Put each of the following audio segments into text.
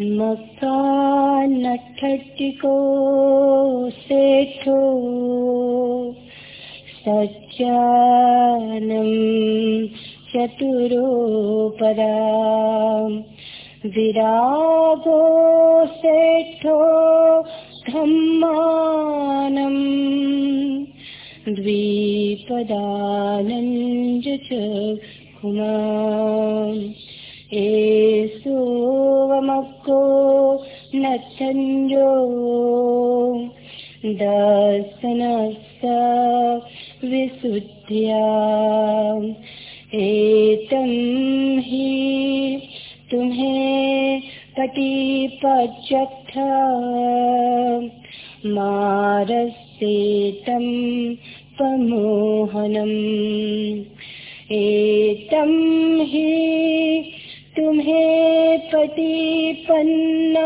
मकान ठटिको सेठो सज्जानं चतुरोपरा विरागो सेठो धम्मानम् द्विपदानञ्ज च कुमा एसोवमको नथञ्जो दर्शनस्य विशुद्ध्या। एतं तुम्हें पटिपचक्ष मारस्येतं प्रमोहनम्। एतं हि तुम्हें पटिपन्ना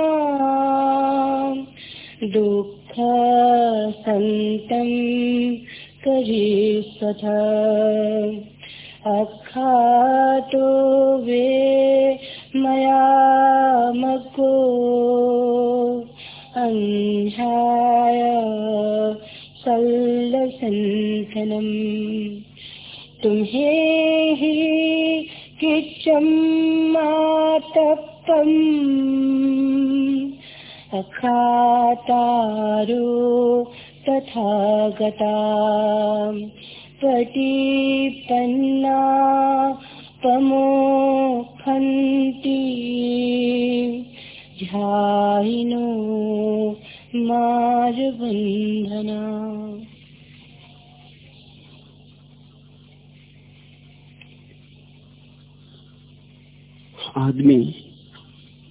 दुःख सन्तं करीष्वथ अखातो वे मया मको अह्नाय सल्लसन्थनम् तुम्हें ही किचम मातपम अखातारो तथा गता पटिपन्ना पमोखन्ति ध्यायिनो मार्बन्धना आदमी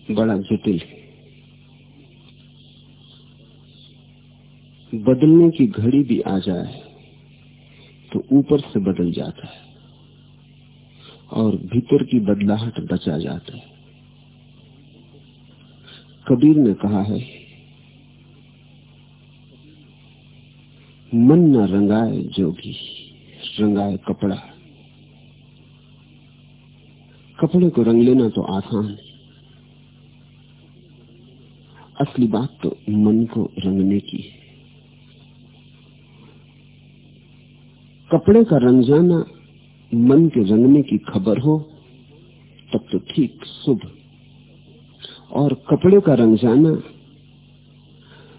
बड़ा जटिल है। बदलने की घड़ी भी आ जाए तो ऊपर से बदल जाता है और भीतर की बदलाहट बचा जाता है। कबीर ने कहा है, मन न रंगाए जोगी, रंगाए कपड़ा। कपड़े को रंग लेना तो आसान है। असली बात तो मन को रंगने की है। कपड़े का रंग जाना मन के रंगने की खबर हो, तब तो ठीक शुभ। और कपड़े का रंग जाना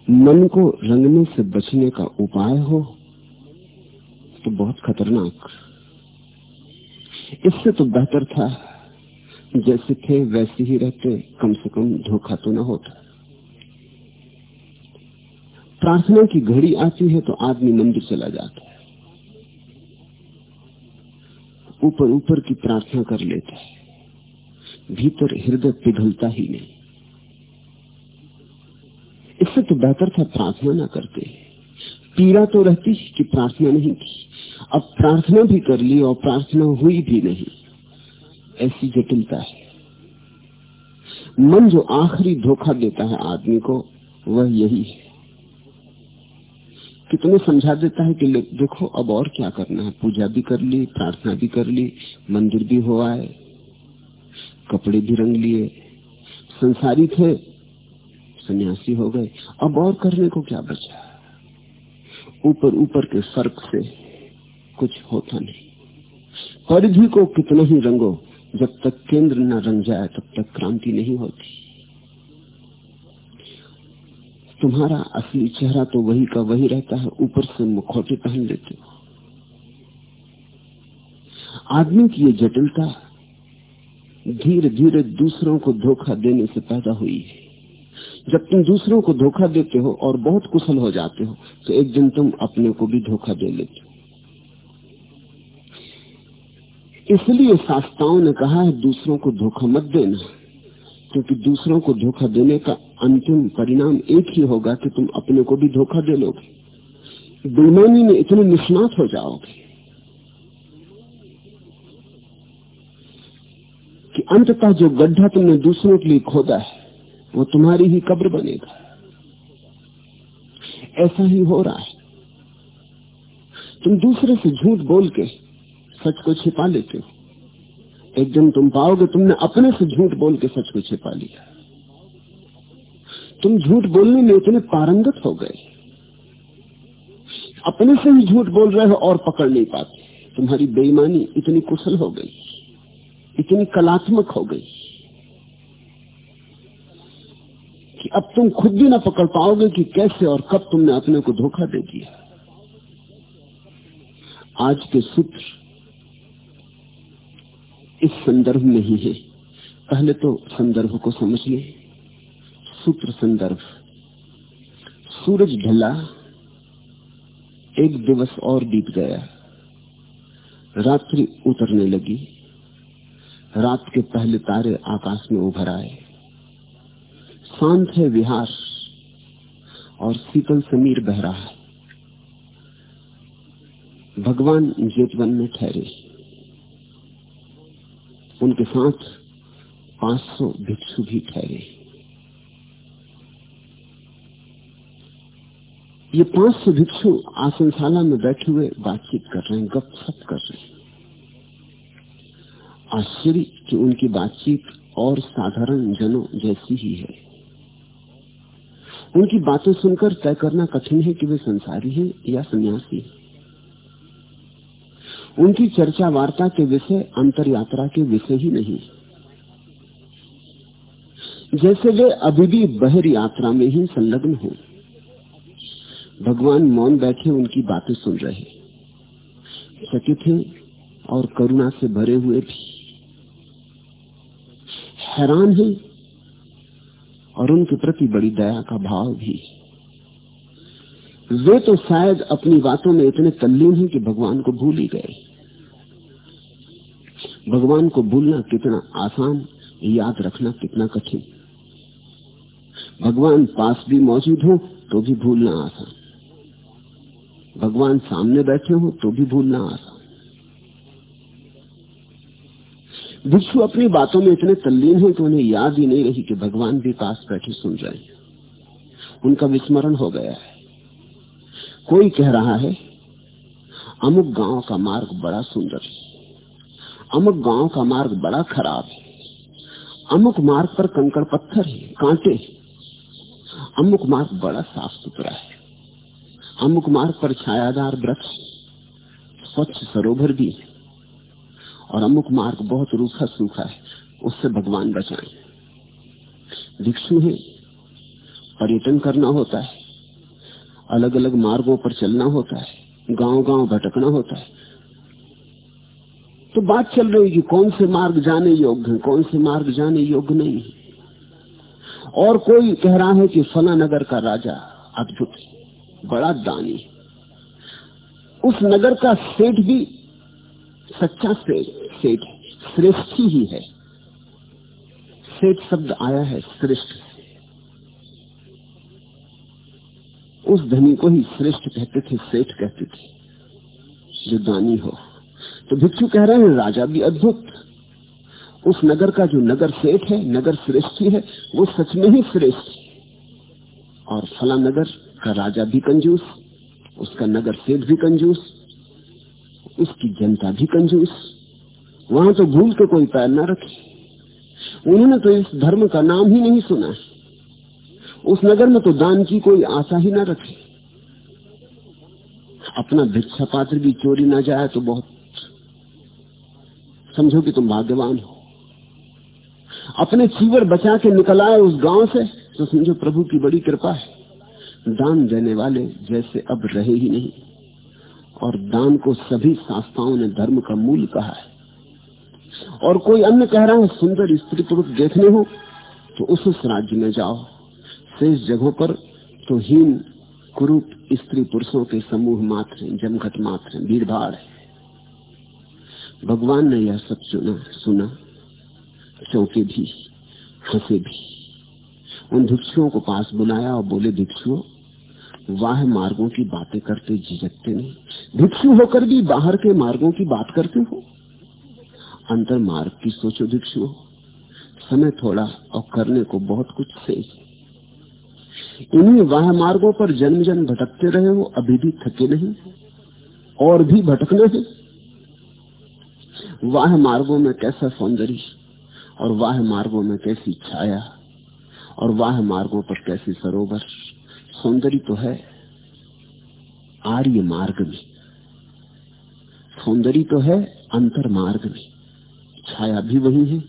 मन को रंगने से बचने का उपाय हो तो बहुत खतरनाक। इससे तो बेहतर था जैसे थे, वैसे ही रहते। कम से कम धोखा तो न होता। प्रार्थना की घड़ी आती है तो आदमी मंदिर चला जाता है। ऊपर ऊपर की प्रार्थना कर लेता है। भीतर हृदय पिघलता ही नहीं। इससे तो बेहतर था प्रार्थना ना करते। पीड़ा तो रहती कि प्रार्थना नहीं की। अब प्रार्थना भी कर ली और प्रार्थना हुई भी नहीं। ऐसी जटिलता है। मन जो आखिरी धोखा देता है आदमी को, वह यही है। कितने समझा देता है कि देखो, अब और क्या करना है। पूजा भी कर ली, प्रार्थना भी कर ली, मंदिर भी हो आए, कपड़े भी रंग लिए, संसारी थे, सन्यासी हो गए। अब और करने को क्या बचा ऊपर ऊपर के फ़र्क से कुछ होता नहीं। परिधि को कितना ही रंगो जब तक केंद्र न रंग जाए, तब तक क्रांति नहीं होती। तुम्हारा असली चेहरा तो वही का वही रहता है, ऊपर से मुखौटे पहन लेते हो। आदमी की ये जटिलता धीरे धीरे दूसरों को धोखा देने से पैदा हुई है। जब तुम दूसरों को धोखा देते हो और बहुत कुशल हो जाते हो तो एक दिन तुम अपने को भी धोखा दे लेते हो। इसलिए शास्त्राओं ने कहा है, दूसरों को धोखा मत देना, क्योंकि दूसरों को धोखा देने का अंतिम परिणाम एक ही होगा कि तुम अपने को भी धोखा दे लोगे। बेईमानी में इतने निष्णात हो जाओगे कि अंततः जो गड्ढा तुमने दूसरों के लिए खोदा है, वो तुम्हारी ही कब्र बनेगा। ऐसा ही हो रहा है। तुम दूसरे से झूठ बोल के सच को छिपा लेते हो। एक दिन तुम पाओगे तुमने अपने से झूठ बोल के सच को छिपा लिया। तुम झूठ बोलने में इतने पारंगत हो गए। अपने से ही झूठ बोल रहे हो और पकड़ नहीं पाते। तुम्हारी बेईमानी इतनी कुशल हो गई, इतनी कलात्मक हो गई कि अब तुम खुद भी ना पकड़ पाओगे कि कैसे और कब तुमने अपने को धोखा दे दिया। आज के सूत्र इस संदर्भ में ही है। पहले तो संदर्भ को समझ सूत्र संदर्भ। सूरज ढला, एक दिवस और बीत गया। रात्रि उतरने लगी। रात के पहले तारे आकाश में उभर आए। शांत है विहार, और शीतल समीर बह रहा है। भगवान जेतवन में ठहरे। उनके साथ 500 भिक्षु भी ठहरे। ये 500 भिक्षु आसनशाला में बैठे हुए बातचीत कर रहे हैं गप सप कर रहे हैं। आश्चर्य कि उनकी बातचीत और साधारण जनों जैसी ही है। उनकी बातें सुनकर तय करना कठिन है कि वे संसारी हैं या सन्यासी हैं। उनकी चर्चा वार्ता के विषय अंतर यात्रा के विषय ही नहीं। जैसे वे अभी भी बहर यात्रा में ही संलग्न हो, भगवान मौन बैठे उनकी बातें सुन रहे चकित हैं और करुणा से भरे हुए भी। हैरान है और उनके प्रति बड़ी दया का भाव भी। वे तो शायद अपनी बातों में इतने तल्लीन हैं कि भगवान को भूल ही गए। भगवान को भूलना कितना आसान, याद रखना कितना कठिन। भगवान पास भी मौजूद हो तो भी भूलना आसान। भगवान सामने बैठे हो तो भी भूलना आसान। भिक्षु अपनी बातों में इतने तल्लीन हैं कि उन्हें याद ही नहीं रही कि भगवान भी पास बैठे सुन रहे हैं उनका विस्मरण हो गया है। कोई कह रहा है, अमुक गाँव का मार्ग बड़ा सुंदर है। अमुक गाँव का मार्ग बड़ा खराब है। अमुक मार्ग पर कंकड़ पत्थर है, कांटे अमुक मार्ग बड़ा साफ़ सुथरा है। अमुक मार्ग पर छायादार वृक्ष स्वच्छ सरोवर भी है। और अमुक मार्ग बहुत रूखा सूखा है, उससे भगवान बचाए। भिक्षु है, पर्यटन करना होता है। अलग अलग मार्गों पर चलना होता है गाँव गाँव भटकना होता है। तो बात चल रही कि कौन से मार्ग जाने योग्य है, कौन से मार्ग जाने योग्य नहीं है। और कोई कह रहा है कि फला नगर का राजा अद्भुत बड़ा दानी उस नगर का सेठ भी सच्चा सेठ सेठ श्रेष्ठ ही है। सेठ शब्द आया है, श्रेष्ठ उस धनी को ही श्रेष्ठ कहते थे, सेठ कहते थे, जो दानी हो। तो भिक्षु कह रहे हैं, राजा भी अद्भुत। उस नगर का जो नगर सेठ है, नगर श्रेष्ठ है, वो सच में ही श्रेष्ठ और फला नगर का राजा भी कंजूस, उसका नगर सेठ भी कंजूस, उसकी जनता भी कंजूस। वहाँ तो भूल के कोई पैर ना रखे। उन्होंने तो इस धर्म का नाम ही नहीं सुना उस नगर में तो दान की कोई आशा ही ना रखे। अपना भिक्षा पात्र भी चोरी ना जाए तो बहुत समझो कि तुम भाग्यवान हो। अपने चीवर बचा के निकल आए उस गाँव से तो समझो प्रभु की बड़ी कृपा है। दान देने वाले जैसे अब रहे ही नहीं। और दान को सभी संस्थाओं ने धर्म का मूल कहा है। और कोई अन्य कह रहा है, सुंदर स्त्री पुरुष देखने हो तो उस उस राज्य में जाओ। शेष जगहों पर तो हीन, कुरूप स्त्री पुरुषों के समूह मात्र जमघट मात्र भीड़ भाड़ है। भगवान ने यह सब सुना सुना। चौंके भी, हंसे भी। उन भिक्षुओं को पास बुलाया और बोले भिक्षुओं वाह मार्गों की बातें करते झिझकते नहीं। भिक्षु होकर भी बाहर के मार्गों की बात करते हो? अंतर मार्ग की सोचो भिक्षु। समय थोड़ा और करने को बहुत कुछ शेष इन्हीं वाह मार्गों पर जन्म जन्म भटकते रहे हो, अभी भी थके नहीं? और भी भटकना है? वाह मार्गों में कैसा सौंदर्य और वाह मार्गों में कैसी छाया और वाह मार्गों पर कैसे सरोवर। सौंदर्य तो है, आर्य मार्ग में सौंदर्य तो है, अंतर मार्ग में छाया भी वही है,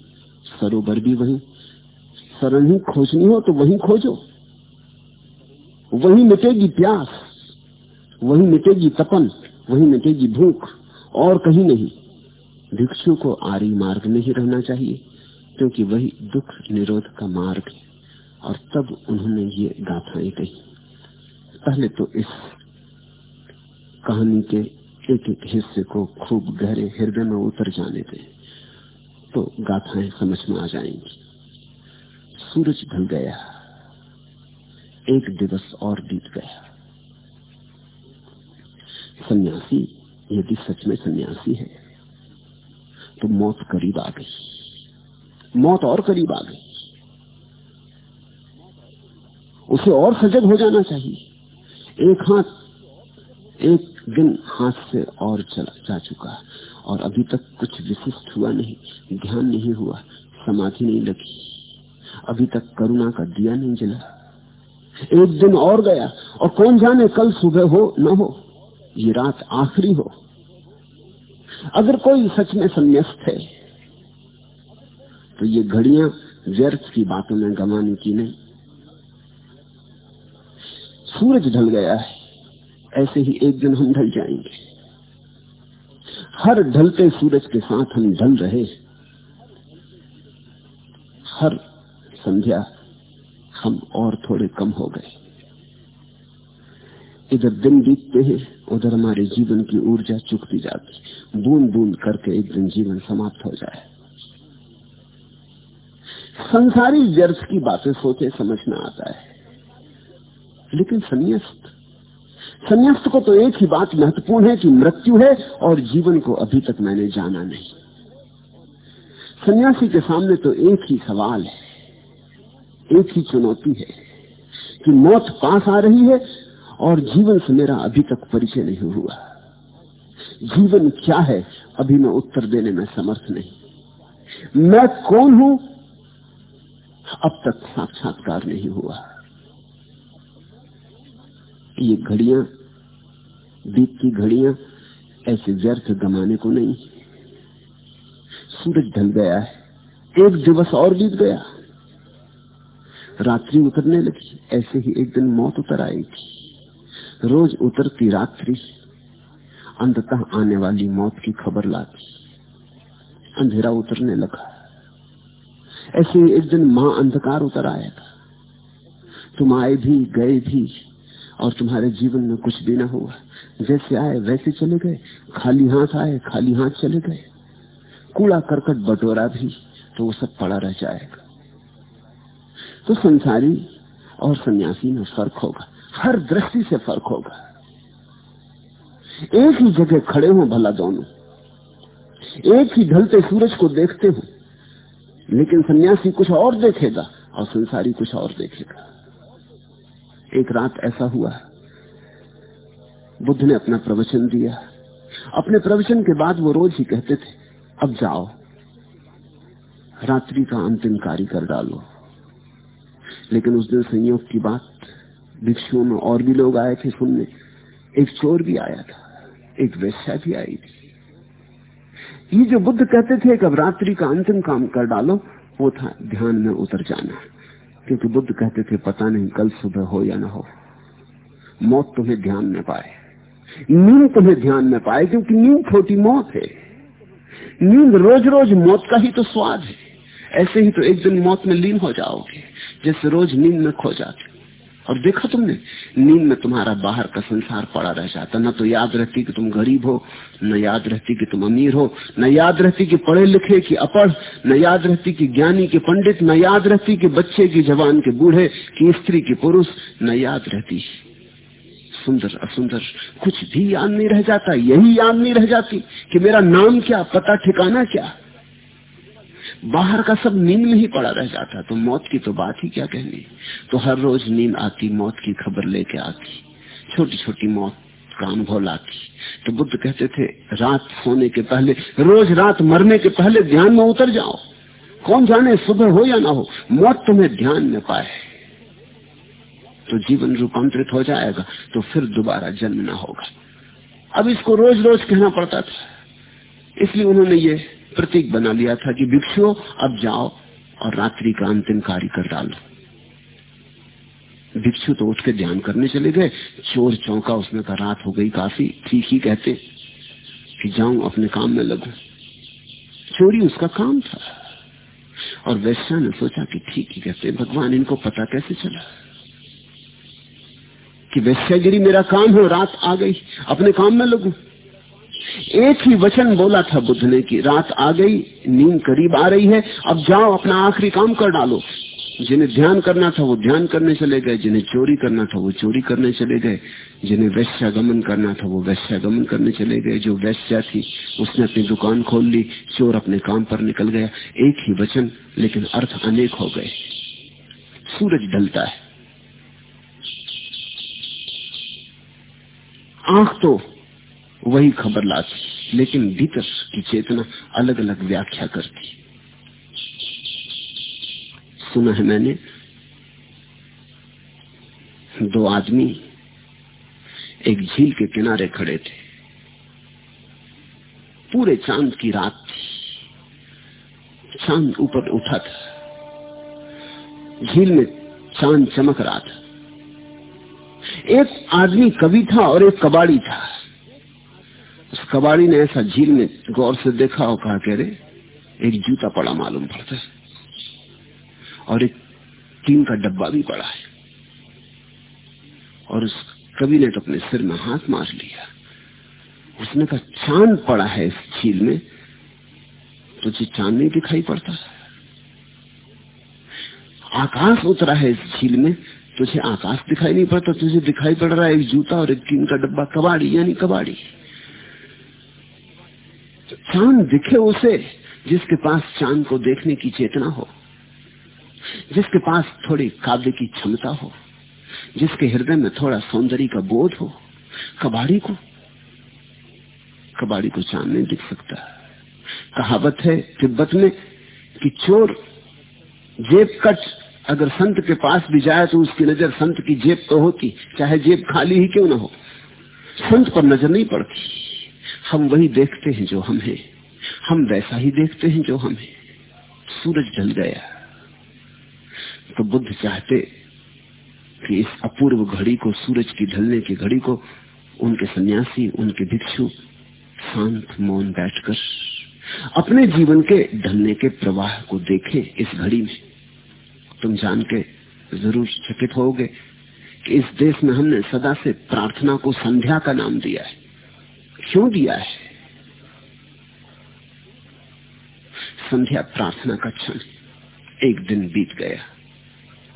सरोवर भी वही। शरण ही खोजनी हो तो वही खोजो। वही मिटेगी प्यास, वही मिटेगी तपन, वही मिटेगी भूख, और कहीं नहीं। भिक्षु को आर्य मार्ग में ही रहना चाहिए, क्योंकि वही दुख निरोध का मार्ग है, और तब उन्होंने ये गाथाएँ कही। पहले तो इस कहानी के एक एक हिस्से को खूब गहरे हृदय में उतर जाने दें तो गाथाएँ समझ में आ जाएँगी। सूरज ढल गया, एक दिवस और बीत गया। सन्यासी, यदि सच में सन्यासी है तो मौत करीब आ गई। मौत और करीब आ गई। उसे और सजग हो जाना चाहिए। एक हाथ, एक दिन हाथ से और चला जा चुका और अभी तक कुछ विशिष्ट हुआ नहीं, ध्यान नहीं हुआ, समाधि नहीं लगी। अभी तक करुणा का दिया नहीं जला। एक दिन और गया, और कौन जाने कल सुबह हो, न हो, ये रात आखिरी हो। अगर कोई सच में संन्यास्त है तो ये घड़ियाँ व्यर्थ की बातों में गमाने की नहीं। सूरज ढल गया है, ऐसे ही एक दिन हम ढल जाएँगे। हर ढलते सूरज के साथ हम ढल रहे। हर संध्या हम और थोड़े कम हो गए। इधर दिन बीतते हैं, उधर हमारे जीवन की ऊर्जा चुकती जाती बूंद बूंद करके एक दिन जीवन समाप्त हो जाए। संसारी व्यर्थ की बातें सोचे, समझ में आता है। लेकिन संन्यास्त संन्यास्त को तो एक ही बात महत्वपूर्ण है कि मृत्यु है और जीवन को अभी तक मैंने जाना नहीं। सन्यासी के सामने तो एक ही सवाल है, एक ही चुनौती है कि मौत पास आ रही है और जीवन से मेरा अभी तक परिचय नहीं हुआ। जीवन क्या है, अभी मैं उत्तर देने में समर्थ नहीं। मैं कौन हूँ? अब तक साक्षात्कार नहीं हुआ। ये घड़ियाँ बीतती घड़िया, ऐसे व्यर्थ गमाने को नहीं। सूरज ढल गया है, एक दिवस और बीत गया। रात्रि उतरने लगी, ऐसे ही एक दिन मौत उतर आएगी। रोज उतरती रात्रि अंततः आने वाली मौत की खबर लाती। अंधेरा उतरने लगा। ऐसे एक दिन माँ अंधकार उतर आएगा तुम आए भी, गए भी, और तुम्हारे जीवन में कुछ भी ना हुआ। जैसे आए, वैसे चले गए। खाली हाथ आए, खाली हाथ चले गए। कूड़ा करकट बटोरा भी तो वो सब पड़ा रह जाएगा। तो संसारी और सन्यासी में फ़र्क होगा। हर दृष्टि से फ़र्क होगा। एक ही जगह खड़े हो भला दोनों एक ही ढलते सूरज को देखते हो। लेकिन सन्यासी कुछ और देखेगा और संसारी कुछ और देखेगा। एक रात ऐसा हुआ। बुद्ध ने अपना प्रवचन दिया। अपने प्रवचन के बाद वो रोज ही कहते थे, अब जाओ। रात्रि का अंतिम कार्य कर डालो। लेकिन उस दिन संयोग की बात भिक्षुओं में और भी लोग आए थे सुनने। एक चोर भी आया था। एक वैश्या भी आई थी। ये जो बुद्ध कहते थे कि अब रात्रि का अंतिम काम कर डालो, वो था ध्यान में उतर जाना। क्योंकि बुद्ध कहते थे, पता नहीं कल सुबह हो या ना हो। मौत तुम्हें ध्यान में पाए। नींद तुम्हें ध्यान में पाए, क्योंकि नींद छोटी मौत है। नींद रोज रोज मौत का ही तो स्वाद है। ऐसे ही तो एक दिन मौत में लीन हो जाओगे जैसे रोज नींद में खो जाते और देखा तुमने, नींद में तुम्हारा बाहर का संसार पड़ा रह जाता। न तो याद रहती कि तुम गरीब हो, न याद रहती कि तुम अमीर हो, न याद रहती कि पढ़े लिखे कि अपढ़ न याद रहती कि ज्ञानी के पंडित, न याद रहती कि बच्चे की जवान के बूढ़े, की स्त्री की पुरुष, न याद रहती। सुंदर, असुंदर, कुछ भी याद नहीं रह जाता, यही याद नहीं रह जाती कि मेरा नाम क्या, पता, ठिकाना क्या। बाहर का सब नींद में ही पड़ा रह जाता तो मौत की तो बात ही क्या कहनी? तो हर रोज नींद आती, मौत की खबर लेके आती। छोटी छोटी मौत का अनुभव लाती तो बुद्ध कहते थे, रात सोने के पहले, रोज रात मरने के पहले ध्यान में उतर जाओ। कौन जाने सुबह हो या ना हो, मौत तुम्हें ध्यान में पाए। तो जीवन रूपांतरित हो जाएगा तो फिर दोबारा जन्म ना होगा। अब इसको रोज रोज कहना पड़ता था। इसलिए उन्होंने ये प्रतीक बना लिया था कि भिक्षुओं, अब जाओ और रात्रि का अंतिम कार्य कर डालो। भिक्षु तो उठ के ध्यान करने चले गए। चोर चौंका, उसने कहा, रात हो गई काफ़ी, ठीक ही कहते कि जाऊँ अपने काम में लगू। चोरी उसका काम था। और वैश्या ने सोचा कि ठीक ही कहते, भगवान, इनको पता कैसे चला कि वैश्यागिरी मेरा काम हो, रात आ गई, अपने काम में लगू? एक ही वचन बोला था बुद्ध ने कि रात आ गई, नींद करीब आ रही है, अब जाओ, अपना आखिरी काम कर डालो। जिन्हें ध्यान करना था वो ध्यान करने चले गए, जिन्हें चोरी करना था वो चोरी करने चले गए। जिन्हें वैश्यागमन करना था वो वैश्यागमन करने चले गए। जो वैश्या थी, उसने अपनी दुकान खोल ली, चोर अपने काम पर निकल गया। एक ही वचन, लेकिन अर्थ अनेक हो गए। सूरज ढलता है। आँख तो वही खबर लाती, लेकिन भीतर की चेतना अलग अलग व्याख्या करती। सुना है मैंने, दो आदमी एक झील के किनारे खड़े थे। पूरे चाँद की रात थी। चाँद ऊपर उठा था। झील में चाँद चमक रहा था। एक आदमी कवि था और एक कबाड़ी था। कबाड़ी ने ऐसा झील में गौर से देखा और कहा कह रहे एक जूता पड़ा मालूम पड़ता है। और एक टीम का डब्बा भी पड़ा है। और उस कवि ने तो अपने सिर में हाथ मार लिया। उसने कहा, चाँद पड़ा है इस झील में, तुझे चाँद नहीं दिखाई पड़ता। आकाश उतरा है इस झील में, तुझे आकाश दिखाई नहीं पड़ता, तुझे दिखाई पड़ रहा है एक जूता और एक टीम का डब्बा, कबाड़ी, यानी कबाड़ी। चाँद दिखे उसे, जिसके पास चाँद को देखने की चेतना हो, जिसके पास थोड़ी काव्य की क्षमता हो, जिसके हृदय में थोड़ा सौंदर्य का बोध हो, कबाड़ी को कबाड़ी को चाँद नहीं दिख सकता। कहावत है तिब्बत में कि चोर जेब कट, अगर संत के पास भी जाए तो उसकी नज़र संत की जेब तो होती, चाहे जेब खाली ही क्यों ना हो। संत पर नज़र नहीं पड़ती। हम वही देखते हैं जो हम हैं। हम वैसा ही देखते हैं जो हम हैं। सूरज ढल गया। तो बुद्ध चाहते कि इस अपूर्व घड़ी को, सूरज की ढलने की घड़ी को, उनके सन्यासी, उनके भिक्षु शांत मौन बैठकर अपने जीवन के ढलने के प्रवाह को देखें इस घड़ी में। तुम जान के ज़रूर चकित होगे कि इस देश में हमने सदा से प्रार्थना को संध्या का नाम दिया है। क्यों दिया है? संध्या प्रार्थना का क्षण एक दिन बीत गया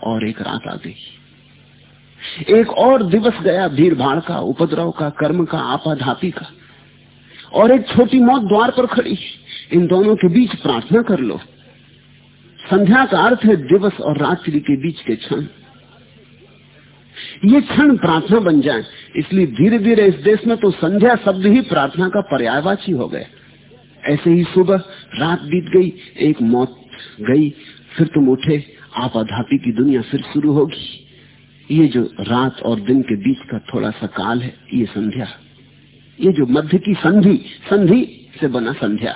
और एक रात आ गई। एक और दिवस गया भीड़ भाड़ का, उपद्रव का, कर्म का, आपाधापी का और एक छोटी मौत द्वार पर खड़ी। इन दोनों के बीच प्रार्थना कर लो। संध्या का अर्थ है दिवस और रात्रि के बीच के क्षण। ये क्षण प्रार्थना बन जाए। इसलिए धीरे धीरे इस देश में तो संध्या शब्द ही प्रार्थना का पर्यायवाची हो गए। ऐसे ही सुबह रात बीत गई, एक मौत गई, फिर तुम उठे आपाधापी की दुनिया फिर शुरू होगी। ये जो रात और दिन के बीच का थोड़ा सा काल है, ये संध्या। ये जो मध्य की संधि संधि से बना संध्या।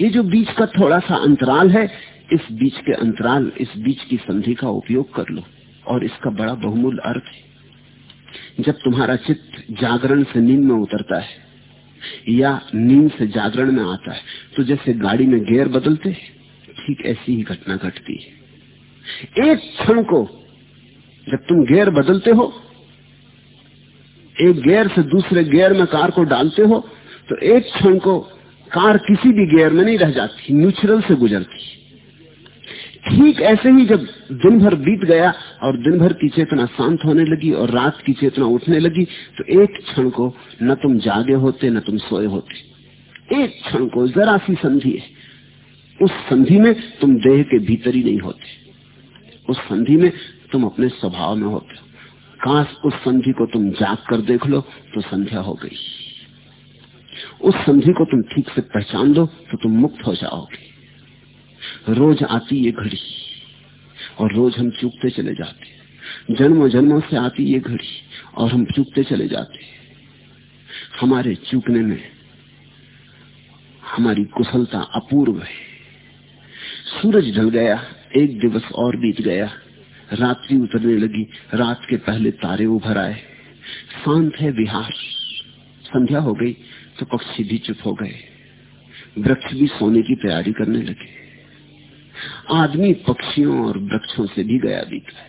ये जो बीच का थोड़ा सा अंतराल है, इस बीच के अंतराल, इस बीच की संधि का उपयोग कर लो। और इसका बड़ा बहुमूल्य अर्थ है। जब तुम्हारा चित्त जागरण से नींद में उतरता है या नींद से जागरण में आता है तो जैसे गाड़ी में गेयर बदलते ठीक ऐसी ही घटना घटती है। एक क्षण को जब तुम गेयर बदलते हो, एक गेयर से दूसरे गेयर में कार को डालते हो तो एक क्षण को कार किसी भी गेयर में नहीं रह जाती, न्यूट्रल से गुजरती ठीक ऐसे ही जब दिन भर बीत गया और दिन भर की चेतना शांत होने लगी और रात की चेतना उठने लगी तो एक क्षण को न तुम जागे होते, न तुम सोए होते। एक क्षण को जरा सी संधि है। उस संधि में तुम देह के भीतर ही नहीं होते। उस संधि में तुम अपने स्वभाव में होते हो। काश उस संधि को तुम जाग कर देख लो तो संध्या हो गई। उस संधि को तुम ठीक से पहचान लो तो तुम मुक्त हो जाओगे। रोज आती ये घड़ी, और रोज हम चूकते चले जाते जन्मों जन्मों से आती ये घड़ी, और हम चूकते चले जाते हमारे चूकने में हमारी कुशलता अपूर्व है। सूरज ढल गया, एक दिवस और बीत गया। रात्रि उतरने लगी, रात के पहले तारे उभर आए। शांत है विहार। संध्या हो गई तो पक्षी भी चुप हो गए। वृक्ष भी सोने की तैयारी करने लगे। आदमी पक्षियों और वृक्षों से भी गया बीत गया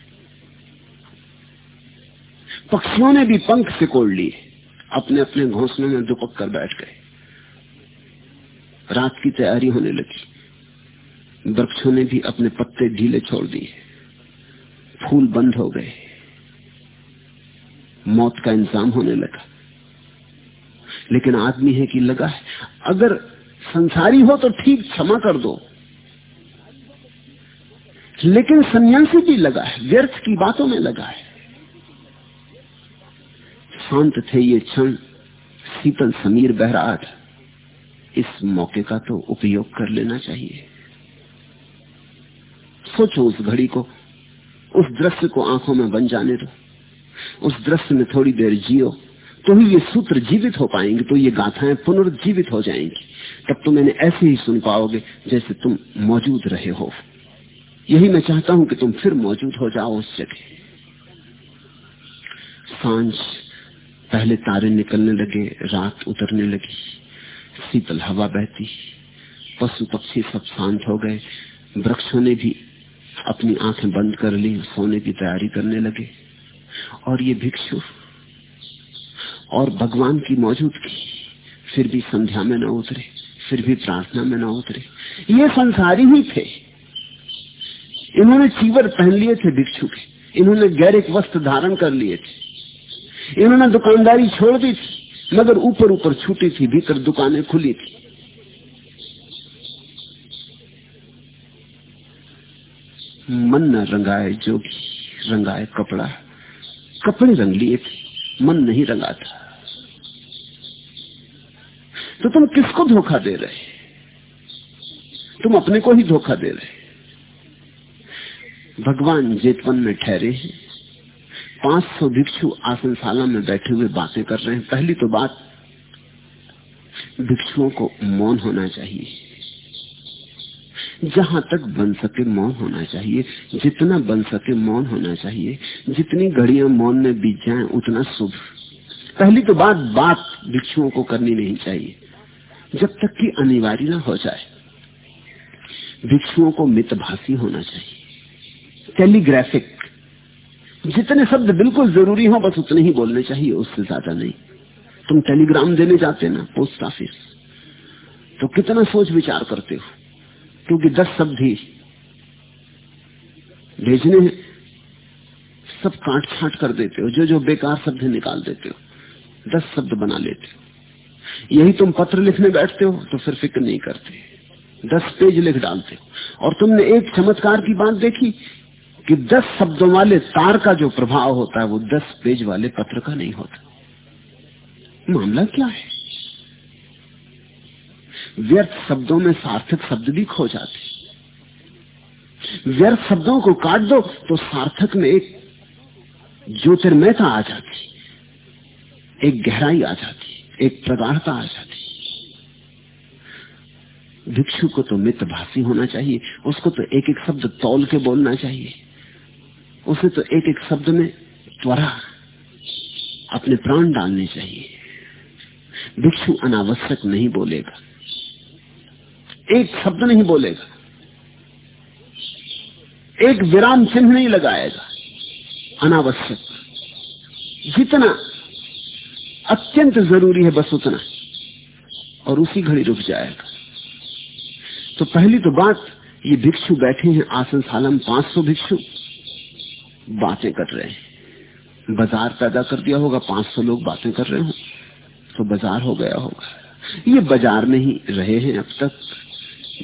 पक्षियों ने भी पंख से सिकोड़ लिए। अपने अपने घोंसलों में दुपक कर बैठ गए। रात की तैयारी होने लगी। वृक्षों ने भी अपने पत्ते ढीले छोड़ दिए। फूल बंद हो गए। मौत का इंतज़ाम होने लगा। लेकिन आदमी है कि लगा है? अगर संसारी हो तो ठीक क्षमा कर दो। लेकिन सन्यासी भी लगा है, व्यर्थ की बातों में लगा है। शांत थे ये क्षण, शीतल समीर बह रहा था इस मौके का तो उपयोग कर लेना चाहिए। सोचो उस घड़ी को, उस दृश्य को आँखों में बन जाने दो। उस दृश्य में थोड़ी देर जियो तो ही ये सूत्र जीवित हो पाएँगे तो ये गाथाएँ पुनर्जीवित हो जाएँगी। तब तो मैंने ऐसे ही सुन पाओगे जैसे तुम मौजूद रहे हो। यही मैं चाहता हूँ कि तुम फिर मौजूद हो जाओ उस जगह। साँझ पहले तारे निकलने लगे, रात उतरने लगी, शीतल हवा बहती, पशु पक्षी सब शांत हो गए, वृक्षों ने भी अपनी आँखें बंद कर ली, सोने की तैयारी करने लगे। और ये भिक्षु और भगवान की मौजूदगी, फिर भी संध्या में न उतरे, फिर भी प्रार्थना में न उतरे, ये संसारी ही थे। इन्होंने चीवर पहन लिए थे भिक्षु के। इन्होंने गैरिक वस्त्र धारण कर लिए थे। इन्होंने दुकानदारी छोड़ दी थी, मगर ऊपर ऊपर छूटी थी, भीतर दुकानें खुली थी। मन न रंगाए जोगी, रंगाए कपड़ा। कपड़े रंग लिए थे, मन नहीं रंगा था। तो तुम किसको धोखा दे रहे? तुम अपने को ही धोखा दे रहे। भगवान जेतवन में ठहरे हैं। पाँच सौ भिक्षु आसनशाला में बैठे हुए बातें कर रहे हैं। पहली तो बात, भिक्षुओं को मौन होना चाहिए। जहाँ तक बन सके मौन होना चाहिए। जितना बन सके मौन होना चाहिए। जितनी घड़ियाँ मौन में बीत जाए, उतना शुभ। पहली तो बात बात भिक्षुओं को करनी नहीं चाहिए। जब तक कि अनिवार्य ना हो जाए, भिक्षुओं को मितभाषी होना चाहिए। टेलीग्राफिक। जितने शब्द बिल्कुल ज़रूरी हो, बस उतने ही बोलने चाहिए, उससे ज़्यादा नहीं। तुम टेलीग्राम देने जाते ना, पोस्ट ऑफ़िस तो कितना सोच विचार करते हो? क्योंकि दस शब्द ही भेजने हैं। सब काट छाट कर देते हो जो जो बेकार शब्द निकाल देते हो। दस शब्द बना लेते हो। यही तुम पत्र लिखने बैठते हो तो फिर फ़िक्र नहीं करते। दस पेज लिख डालते हो। और तुमने एक चमत्कार की बात देखी कि दस शब्दों वाले तार का जो प्रभाव होता है, वो दस पेज वाले पत्र का नहीं होता। मामला क्या है? व्यर्थ शब्दों में सार्थक शब्द भी खो जाते व्यर्थ शब्दों को काट दो तो सार्थक में एक ज्योतिर्मयता आ जाती एक गहराई आ जाती एक प्रगाढ़ता आ जाती भिक्षु को तो मितभाषी होना चाहिए, उसको तो एक एक शब्द तौल के बोलना चाहिए। उसे तो एक एक शब्द में त्वरा अपने प्राण डालने चाहिए। भिक्षु अनावश्यक नहीं बोलेगा। एक शब्द नहीं बोलेगा। एक विराम चिन्ह नहीं लगाएगा। अनावश्यक। जितना अत्यंत ज़रूरी है बस उतना। और उसी घड़ी रुक जाएगा। तो पहली तो बात, ये भिक्षु बैठे हैं आसनशाला में पाँच सौ भिक्षु। बातें कर रहे हैं। बाज़ार पैदा कर दिया होगा, पाँच सौ लोग बातें कर रहे हो तो बाज़ार हो गया होगा। ये बाज़ार में ही रहे हैं अब तक।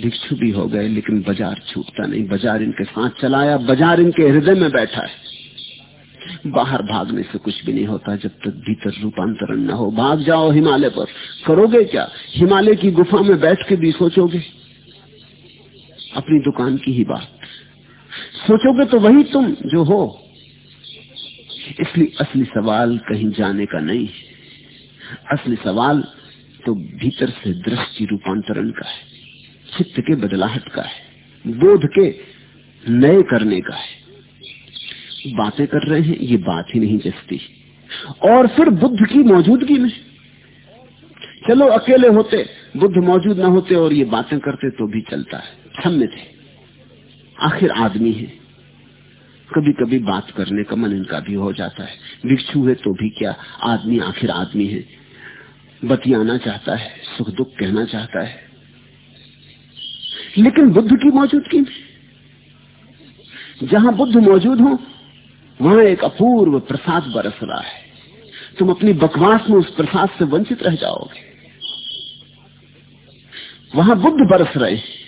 भिक्षु भी हो गए, लेकिन बाज़ार छूटता नहीं। बाज़ार इनके साथ चलाया, बाज़ार इनके हृदय में बैठा है। बाहर भागने से कुछ भी नहीं होता, जब तक भीतर रूपांतरण न हो। भाग जाओ हिमालय पर। करोगे क्या? हिमालय की गुफा में बैठ के भी सोचोगे? अपनी दुकान की ही बात। सोचोगे तो वही तुम जो हो। इसलिए असली सवाल कहीं जाने का नहीं। असली सवाल तो भीतर से दृष्टि रूपांतरण का है, चित्त के बदलाहट का है, बोध के नए करने का है। बातें कर रहे हैं, ये बात ही नहीं जसती। और फिर बुद्ध की मौजूदगी में। चलो अकेले होते, बुद्ध मौजूद ना होते और ये बातें करते तो भी चलता है क्षम्य थे आखिर आदमी है। कभी कभी बात करने का मन इनका भी हो जाता है। भिक्षु है तो भी क्या आदमी आखिर आदमी है? बतियाना चाहता है, सुख दुख कहना चाहता है। लेकिन बुद्ध की मौजूदगी में, जहाँ बुद्ध मौजूद हो, वहाँ एक अपूर्व प्रसाद बरस रहा है। तुम अपनी बकवास में उस प्रसाद से वंचित रह जाओगे। वहाँ बुद्ध बरस रहे हैं।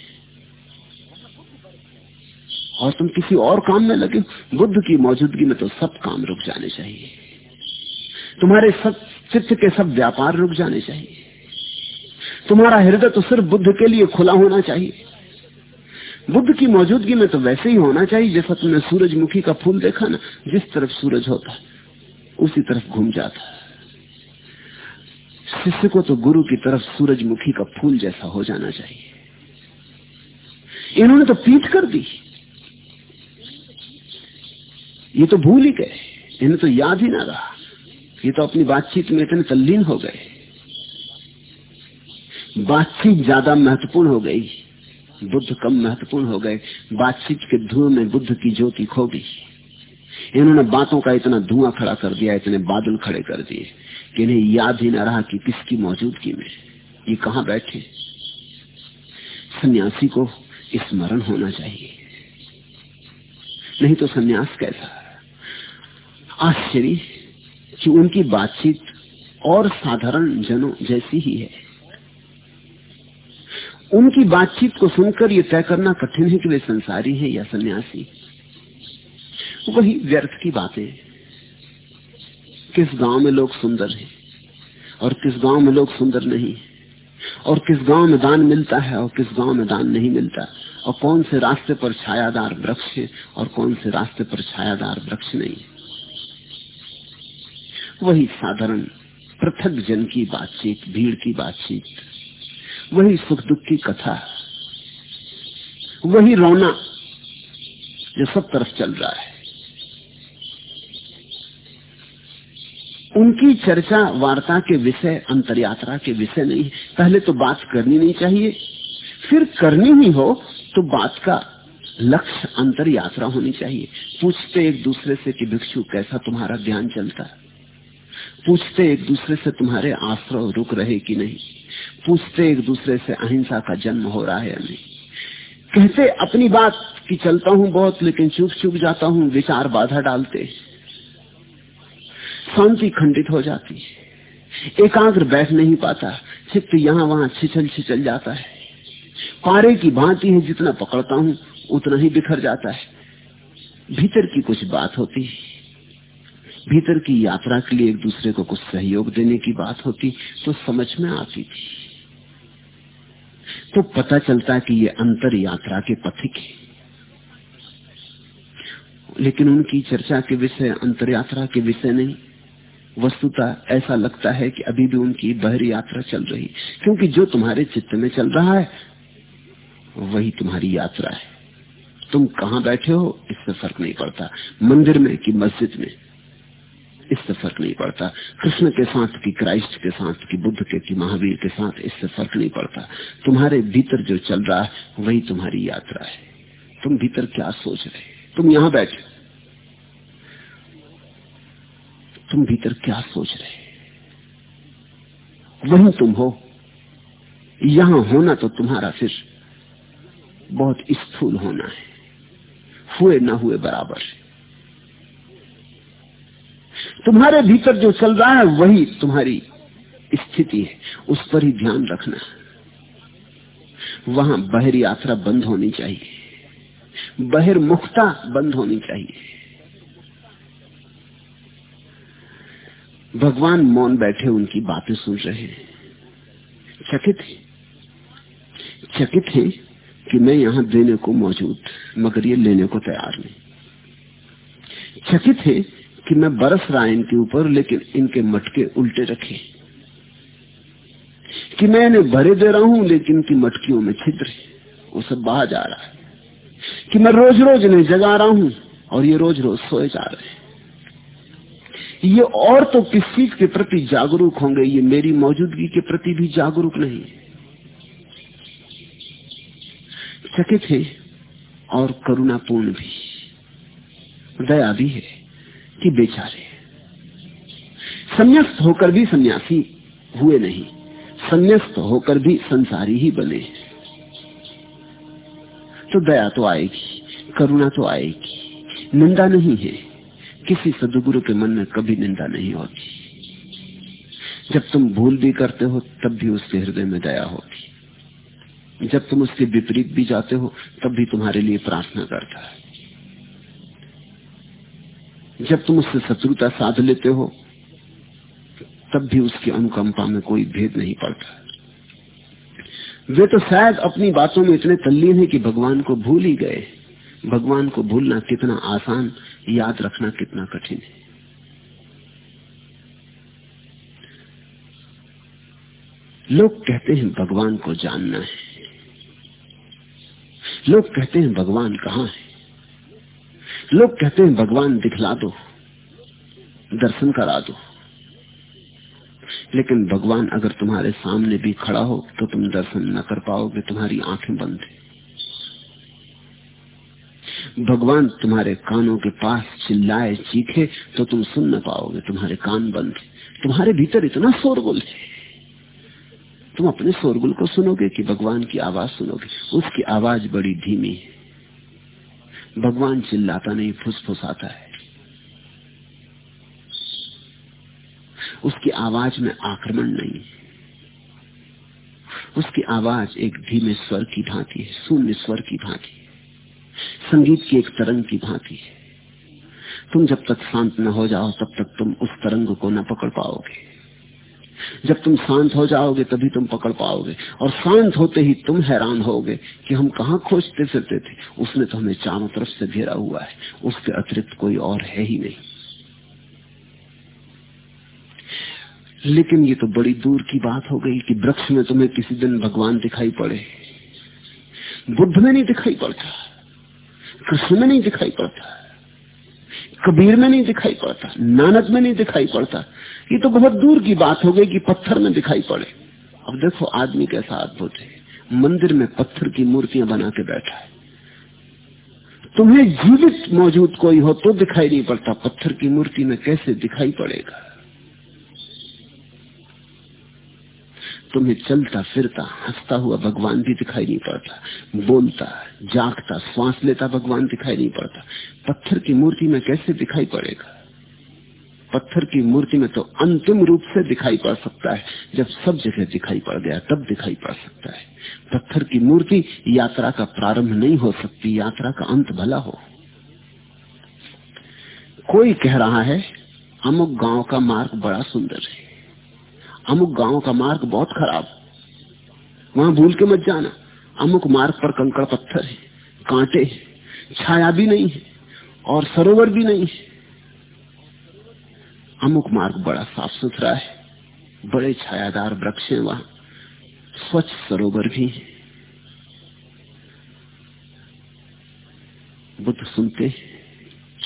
और तुम किसी और काम में लगे, बुद्ध की मौजूदगी में तो सब काम रुक जाने चाहिए। तुम्हारे सब चित्त के सब व्यापार रुक जाने चाहिए। तुम्हारा हृदय तो सिर्फ़ बुद्ध के लिए खुला होना चाहिए। बुद्ध की मौजूदगी में तो वैसे ही होना चाहिए, जैसा तुमने सूरजमुखी का फूल देखा ना, जिस तरफ़ सूरज होता, उसी तरफ़ घूम जाता। शिष्य को तो गुरु की तरफ़ सूरजमुखी का फूल जैसा हो जाना चाहिए। इन्होंने तो पीठ कर दी। ये तो भूल ही गए। इन्हें तो याद ही ना रहा। ये तो अपनी बातचीत में इतने तल्लीन हो गए। बातचीत ज़्यादा महत्वपूर्ण हो गई। बुद्ध कम महत्वपूर्ण हो गए। बातचीत के धुएँ में बुद्ध की ज्योति खो गई। इन्होंने बातों का इतना धुआँ खड़ा कर दिया, इतने बादल खड़े कर दिए, कि इन्हें याद ही ना रहा कि किसकी मौजूदगी में। ये कहा बैठे? सन्यासी को स्मरण होना चाहिए। नहीं तो सन्यास कैसा? आश्चर्य कि उनकी बातचीत और साधारण जनों जैसी ही है। उनकी बातचीत को सुनकर यह तय करना कठिन है कि वे संसारी हैं या सन्यासी। वही व्यर्थ की बातें किस गाँव में लोग सुंदर हैं और किस गाँव में लोग सुंदर नहीं और किस गाँव में दान मिलता है और किस गाँव में दान नहीं मिलता? और कौन से रास्ते पर छायादार वृक्ष है और कौन से रास्ते पर छायादार वृक्ष नहीं वही साधारण पृथक जन की बातचीत, भीड़ की बातचीत, वही सुख दुख की कथा, वही रोना जो सब तरफ़ चल रहा है। उनकी चर्चा, वार्ता के विषय, अंतरयात्रा के विषय नहीं पहले तो बात करनी नहीं चाहिए, फिर करनी ही हो तो बात का लक्ष्य अंतर यात्रा होनी चाहिए। पूछते एक दूसरे से कि, भिक्षु, कैसा तुम्हारा ध्यान चलता? पूछते एक दूसरे से तुम्हारे आश्रय रुक रहे कि नहीं? पूछते एक दूसरे से अहिंसा का जन्म हो रहा है या नहीं? कहते, अपनी बात की चलता हूँ बहुत, लेकिन चुप चुप जाता हूँ, विचार बाधा डालते शांति खंडित हो जाती है। एकाग्र बैठ नहीं पाता। चित्त यहाँ वहाँ छिचल छिचल जाता है। पारे की भांति है, जितना पकड़ता हूँ, उतना ही बिखर जाता है। भीतर की कुछ बात होती भीतर की यात्रा के लिए एक दूसरे को कुछ सहयोग देने की बात होती तो समझ में आती थी। तो पता चलता कि ये अंतर यात्रा के पथिक है। लेकिन उनकी चर्चा के विषय, अंतर यात्रा के विषय नहीं। वस्तुता ऐसा लगता है कि अभी भी उनकी बहरी यात्रा चल रही क्योंकि जो तुम्हारे चित्त में चल रहा है, वही तुम्हारी यात्रा है। तुम कहाँ बैठे हो, इससे फ़र्क नहीं पड़ता। मंदिर में कि मस्जिद में? इससे फ़र्क नहीं पड़ता। कृष्ण के साथ की क्राइस्ट के साथ की बुद्ध के कि महावीर के साथ इससे फ़र्क नहीं पड़ता। तुम्हारे भीतर जो चल रहा है, वही तुम्हारी यात्रा है। तुम भीतर क्या सोच रहे तुम यहाँ बैठे तुम भीतर क्या सोच रहे वही तुम हो। यहाँ होना तो तुम्हारा फिर बहुत स्थूल होना है। हुए ना हुए बराबर तुम्हारे भीतर जो चल रहा है वही तुम्हारी स्थिति है। उस पर ही ध्यान रखना। वहाँ बहिर यात्रा बंद होनी चाहिए। बहिर्मुखता बंद होनी चाहिए। भगवान मौन बैठे, उनकी बातें सुन रहे हैं। चकित है। चकित है कि मैं यहाँ देने को मौजूद, मगर ये लेने को तैयार नहीं। चकित है कि मैं बरस रहा इनके ऊपर, लेकिन इनके मटके उल्टे रखे। कि मैं इन्हें भरे दे रहा हूँ, लेकिन इनकी मटकियों में छिद्र वो सब बाहर जा रहा है। कि मैं रोज रोज इन्हें जगा रहा हूँ, और ये रोज रोज सोए जा रहे हैं। ये और तो किस चीज़ के प्रति जागरूक होंगे? ये मेरी मौजूदगी के प्रति भी जागरूक नहीं चकित है और करुणापूर्ण भी। दया भी है। कि बेचारे संन्यास्त होकर भी सन्यासी हुए नहीं, संन्यास्त होकर भी संसारी ही बने तो दया तो आएगी, करुणा तो आएगी, निंदा नहीं है। किसी सदगुरु के मन में कभी निंदा नहीं होती। जब तुम भूल भी करते हो, तब भी उसके हृदय में दया होती। जब तुम उसके विपरीत भी जाते हो, तब भी तुम्हारे लिए प्रार्थना करता है। जब तुम उससे शत्रुता साध लेते हो, तब भी उसकी अनुकंपा में कोई भेद नहीं पड़ता। वे तो शायद अपनी बातों में इतने तल्लीन है कि भगवान को भूल ही गए। भगवान को भूलना कितना आसान, याद रखना कितना कठिन है। लोग कहते हैं, भगवान को जानना है। लोग कहते हैं, भगवान कहाँ है? लोग कहते हैं, भगवान दिखला दो, दर्शन करा दो। लेकिन भगवान अगर तुम्हारे सामने भी खड़ा हो तो तुम दर्शन न कर पाओगे, तुम्हारी आँखें बंद है। भगवान तुम्हारे कानों के पास चिल्लाए, चीखे तो तुम सुन न पाओगे, तुम्हारे कान बंद तुम्हारे भीतर इतना शोरगुल है। तुम अपने शोरगुल को सुनोगे कि भगवान की आवाज़ सुनोगे। उसकी आवाज़ बड़ी धीमी है। भगवान चिल्लाता नहीं, फुसफुसाता है। उसकी आवाज़ में आक्रमण नहीं उसकी आवाज़ एक धीमे स्वर की भांति है, शून्य स्वर की भांति संगीत की एक तरंग की भांति है। तुम जब तक शांत न हो जाओ, तब तक तुम उस तरंग को न पकड़ पाओगे। जब तुम शांत हो जाओगे, तभी तुम पकड़ पाओगे। और शांत होते ही तुम हैरान होगे कि हम कहा खोजते फिरते थे। उसने तो हमें चारों तरफ़ से घेरा हुआ है। उसके अतिरिक्त कोई और है ही नहीं। लेकिन ये तो बड़ी दूर की बात हो गई कि वृक्ष में तुम्हें किसी दिन भगवान दिखाई पड़े। बुद्ध में नहीं दिखाई पड़ता। कृष्ण में नहीं दिखाई पड़ता। कबीर में नहीं दिखाई पड़ता। नानक में नहीं दिखाई पड़ता। ये तो बहुत दूर की बात हो गई कि पत्थर में दिखाई पड़े। अब देखो आदमी कैसा अद्भुत है। मंदिर में पत्थर की मूर्तियाँ बना के बैठा है। तुम्हें जीवित मौजूद कोई हो तो दिखाई नहीं पड़ता पत्थर की मूर्ति में कैसे दिखाई पड़ेगा। तुम्हें चलता फिरता, हंसता हुआ भगवान भी दिखाई नहीं पड़ता। बोलता, जागता श्वास लेता भगवान दिखाई नहीं पड़ता। पत्थर की मूर्ति में कैसे दिखाई पड़ेगा? पत्थर की मूर्ति में तो अंतिम रूप से दिखाई पड़ सकता है। जब सब जगह दिखाई पड़ गया, तब दिखाई पड़ सकता है। पत्थर की मूर्ति यात्रा का प्रारंभ नहीं हो सकती, यात्रा का अंत भला हो। कोई कह रहा है, अमुक गाँव का मार्ग बड़ा सुंदर है। अमुक गाँव का मार्ग बहुत खराब। वहाँ भूल के मत जाना। अमुक मार्ग पर कंकड़ पत्थर है, कांटे छाया भी नहीं है, और सरोवर भी नहीं है। अमुक मार्ग बड़ा साफ़ सुथरा है। बड़े छायादार वृक्ष हैं वहाँ। स्वच्छ सरोवर भी है। बुद्ध सुनते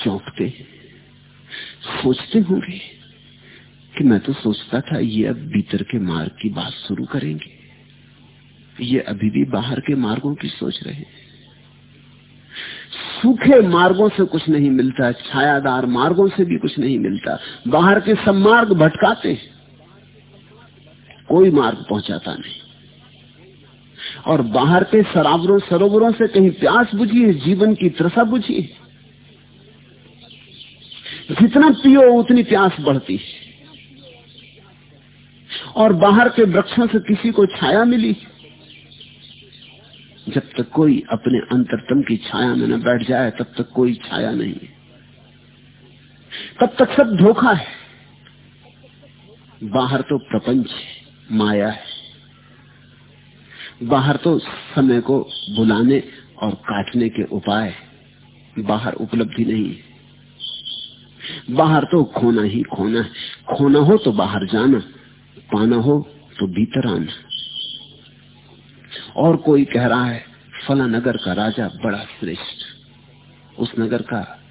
चौंकते सोचते होंगे कि मैं तो सोचता था ये अब भीतर के मार्ग की बात शुरू करेंगे। ये अभी भी बाहर के मार्गों की सोच रहे हैं। सूखे मार्गों से कुछ नहीं मिलता, छायादार मार्गों से भी कुछ नहीं मिलता। बाहर के सब मार्ग भटकाते हैं। कोई मार्ग पहुंचाता नहीं। और बाहर के सरावरों, सरोवरों से कहीं प्यास बुझी है, जीवन की त्रसा बुझी है। जितना पियो, उतनी प्यास बढ़ती है। और बाहर के वृक्षों से किसी को छाया मिली जब तक कोई अपने अंतरतम की छाया में न बैठ जाए, तब तक कोई छाया नहीं है। तब तक सब धोखा है। बाहर तो प्रपंच माया है। बाहर तो समय को बुलाने और काटने के उपाय बाहर उपलब्धि नहीं है। बाहर तो खोना ही खोना है। खोना हो तो बाहर जाना, पाना हो तो भीतर आना। और कोई कह रहा है, फला नगर का राजा बड़ा श्रेष्ठ। उस नगर का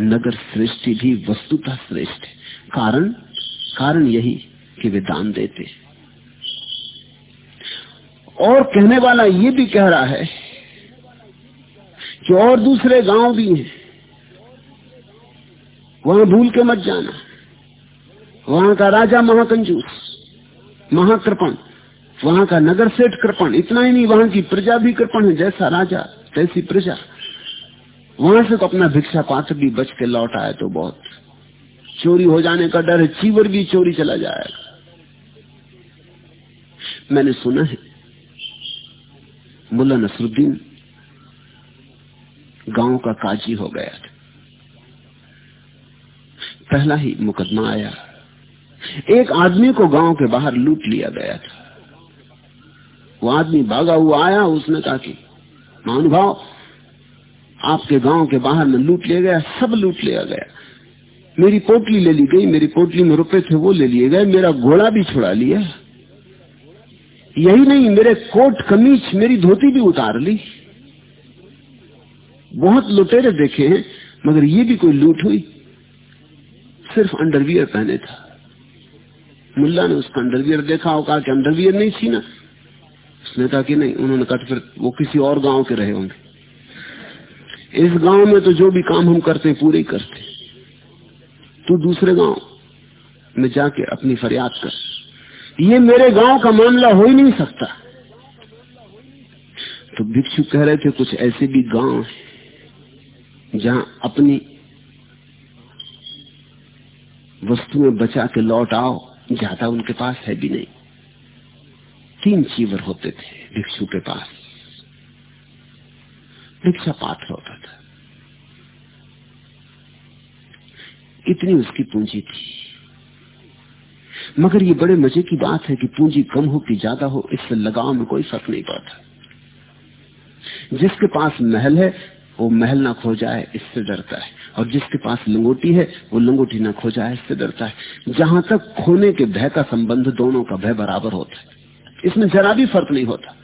नगर सृष्टि भी वस्तुतः श्रेष्ठ है। कारण कारण यही कि वे दान देते और कहने वाला ये भी कह रहा है कि और दूसरे गाँव भी हैं। वहाँ भूल के मत जाना। वहाँ का राजा महाकंजूस, महाकृपण वहाँ का नगर सेठ कृपण, इतना ही नहीं, वहाँ की प्रजा भी कृपण है, जैसा राजा, तैसी प्रजा। वहाँ से तो अपना भिक्षा पात्र भी बच के लौट आए तो बहुत। चोरी हो जाने का डर है, चीवर भी चोरी चला जाएगा। मैंने सुना है, मुल्ला नसरुद्दीन गाँव का काजी हो गया था। पहला ही मुकदमा आया। एक आदमी को गाँव के बाहर लूट लिया गया था। वो आदमी भागा हुआ आया, उसने कहा कि, महानुभाव, आपके गाँव के बाहर में लूट लिया गया, सब लूट लिया गया। मेरी पोटली ले ली गई, मेरी पोटली में रुपए थे, वो ले लिए गए, मेरा घोड़ा भी छुड़ा लिया। यही नहीं, मेरे कोट कमीज, मेरी धोती भी उतार ली। बहुत लुटेरे देखे हैं, मगर ये भी कोई लूट हुई। सिर्फ़ अंडरवियर पहने था। मुल्ला ने उसका अंडरवियर देखा और कहा कि अंडरवियर नहीं छीना उसने कहा कि नहीं? उन्होंने कहा फिर वो किसी और गाँव के रहे होंगे। इस गाँव में तो जो भी काम हम करते पूरे ही करते तू दूसरे गाँव में जाके अपनी फरियाद कर। ये मेरे गाँव का मामला हो ही नहीं सकता। तो भिक्षु कह रहे थे, कुछ ऐसे भी गाँव हैं, जहाँ अपनी वस्तुएँ बचा के लौट आओ, ज़्यादा उनके पास है भी नहीं। तीन चीवर होते थे, भिक्षु के पास। भिक्षा पात्र होता था। इतनी उसकी पूंजी थी। मगर ये बड़े मज़े की बात है कि पूंजी कम हो कि ज़्यादा हो इससे लगाव में कोई फ़र्क नहीं पड़ता। जिसके पास महल है, वो महल ना खो जाए, इससे डरता है। और जिसके पास लंगोटी है, वो लंगोटी ना खो जाए, इससे डरता है। जहाँ तक खोने के भय का संबंध, दोनों का भय बराबर होता है। इसमें जरा भी फ़र्क नहीं होता।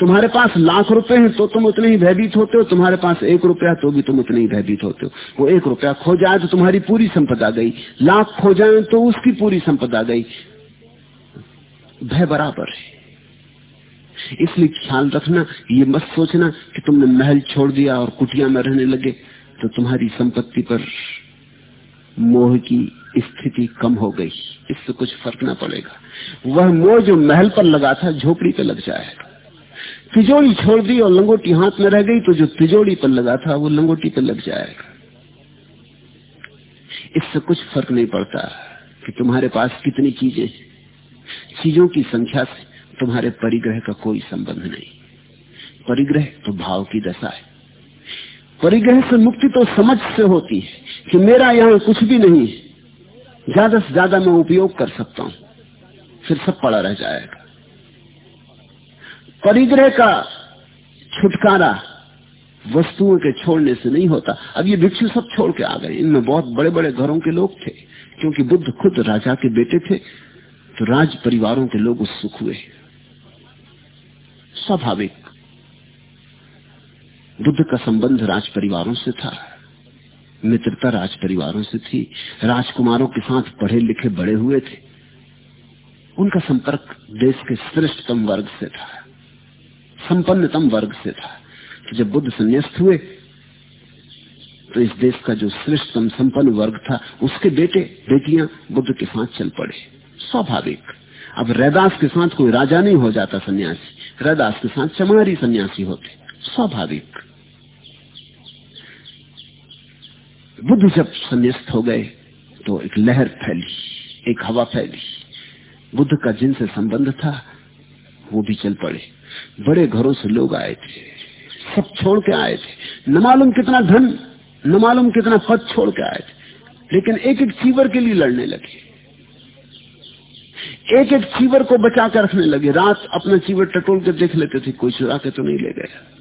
तुम्हारे पास लाख रुपए हैं तो तुम उतने ही भयभीत होते हो। तुम्हारे पास एक रुपया तो भी तुम उतने ही भयभीत होते हो। वो एक रुपया खो जाए तो तुम्हारी पूरी संपदा गई। लाख खो जाए तो उसकी पूरी संपदा गई। भय बराबर है। इसलिए ख्याल रखना, ये मत सोचना कि तुमने महल छोड़ दिया और कुटिया में रहने लगे तो तुम्हारी संपत्ति पर मोह की स्थिति कम हो गई, इससे कुछ फ़र्क ना पड़ेगा। वह मोह जो महल पर लगा था, झोपड़ी पे लग जाएगा तिजोड़ी छोड़ दी और लंगोटी हाथ में रह गई तो जो तिजोड़ी पर लगा था, वो लंगोटी पर लग जाएगा इससे कुछ फ़र्क नहीं पड़ता कि तुम्हारे पास कितनी चीज़ें चीज़ों की संख्या से तुम्हारे परिग्रह का कोई संबंध नहीं। परिग्रह तो भाव की दशा है। परिग्रह से मुक्ति तो समझ से होती है। कि मेरा यहाँ कुछ भी नहीं, ज़्यादा से ज़्यादा मैं उपयोग कर सकता हूँ। फिर सब पड़ा रह जाएगा। परिग्रह का छुटकारा वस्तुओं के छोड़ने से नहीं होता। अब ये भिक्षु सब छोड़ के आ गए। इनमें बहुत बड़े बड़े घरों के लोग थे, क्योंकि बुद्ध खुद राजा के बेटे थे तो राज परिवारों के लोग उत्सुक हुए। स्वाभाविक, बुद्ध का संबंध राज परिवारों से था। मित्रता राज परिवारों से थी। राजकुमारों के साथ पढ़े लिखे बड़े हुए थे। उनका संपर्क देश के श्रेष्ठतम वर्ग से था। संपन्नतम वर्ग से था। तो जब बुद्ध संन्यास्त हुए तो इस देश का जो श्रेष्ठतम संपन्न वर्ग था, उसके बेटे, बेटियाँ बुद्ध के साथ चल पड़े। स्वाभाविक। अब रैदास के साथ कोई राजा नहीं हो जाता सन्यासी। रैदास के साथ चमारी सन्यासी होते। स्वाभाविक। बुद्ध जब संन्यास्त हो गए तो एक लहर फैली, एक हवा फैली। बुद्ध का जिनसे संबंध था, वो भी चल पड़े। बड़े घरों से लोग आए थे। सब छोड़ के आए थे। न मालूम कितना धन, न मालूम कितना पद छोड़ के आए थे। लेकिन एक एक चीवर के लिए लड़ने लगे। एक एक चीवर को बचा कर रखने लगे। रात अपना चीवर टटोल कर देख लेते थे, कोई चुरा के तो नहीं ले गया।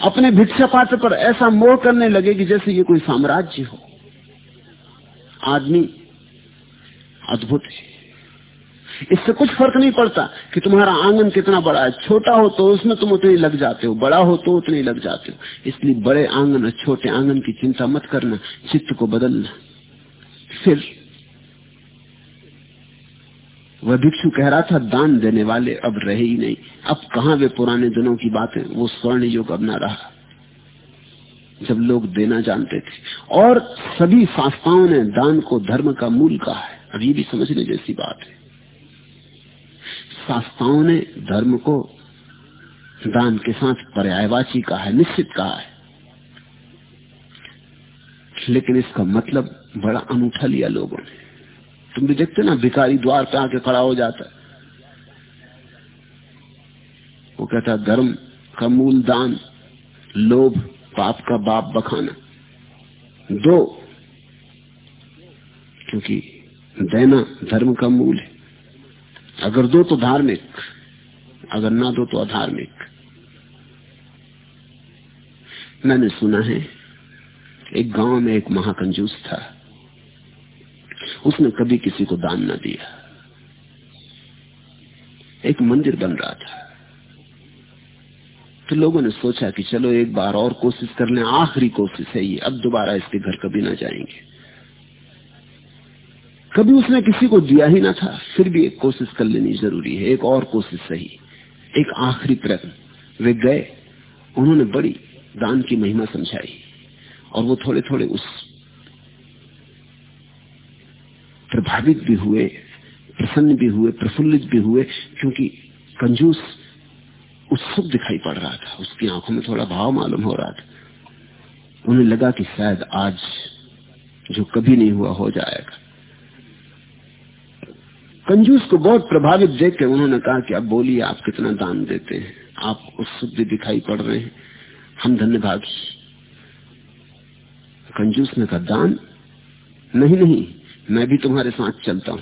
अपने भिक्षा पात्र पर ऐसा मोह करने लगे कि जैसे ये कोई साम्राज्य हो। आदमी अद्भुत है। इससे कुछ फ़र्क नहीं पड़ता कि तुम्हारा आँगन कितना बड़ा है। छोटा हो तो उसमें तुम उतने लग जाते हो। बड़ा हो तो उतने लग जाते हो। इसलिए बड़े आँगन और छोटे आँगन की चिंता मत करना। चित्त को बदलना। फिर वह भिक्षु कह रहा था, दान देने वाले अब रहे ही नहीं। अब कहा वे पुराने दिनों की बातें? वो स्वर्ण युग अब ना रहा। जब लोग देना जानते थे। और सभी शास्त्राओं ने दान को धर्म का मूल कहा है। अब ये भी समझने जैसी बात है। शास्त्राओं ने धर्म को दान के साथ पर्यायवाची कहा है, निश्चित कहा है। लेकिन इसका मतलब बड़ा अनूठा लिया लोगों ने। तुम भी देखते ना, भिखारी द्वार पे आके खड़ा हो जाता है। वो कहता है, धर्म का मूल दान, लोभ, पाप का बाप बखाना। दो, क्योंकि देना धर्म का मूल है। अगर दो तो धार्मिक, अगर ना दो तो अधार्मिक। मैंने सुना है, एक गाँव में एक महाकंजूस था। उसने कभी किसी को दान न दिया। एक मंदिर बन रहा था। तो लोगों ने सोचा कि चलो एक बार और कोशिश कर लें, आखिरी कोशिश है ये, अब दोबारा इसके घर कभी ना जाएँगे। कभी उसने किसी को दिया ही ना था, फिर भी एक कोशिश कर लेनी ज़रूरी है, एक और कोशिश सही, एक आखिरी प्रयत्न। वे गए, उन्होंने बड़ी दान की महिमा समझाई, और वो थोड़े थोड़े उस प्रभावित भी हुए, प्रसन्न भी हुए, प्रफुल्लित भी हुए, क्योंकि कंजूस उत्सुक दिखाई पड़ रहा था। उसकी आँखों में थोड़ा भाव मालूम हो रहा था। उन्हें लगा कि शायद आज जो कभी नहीं हुआ हो जाएगा। कंजूस को बहुत प्रभावित देख के उन्होंने कहा कि अब बोलिए, आप कितना दान देते हैं? आप उत्सुक दिखाई पड़ रहे हैं। हम धन्यभागी। कंजूस ने कहा, दान? नहीं नहीं। मैं भी तुम्हारे साथ चलता हूँ।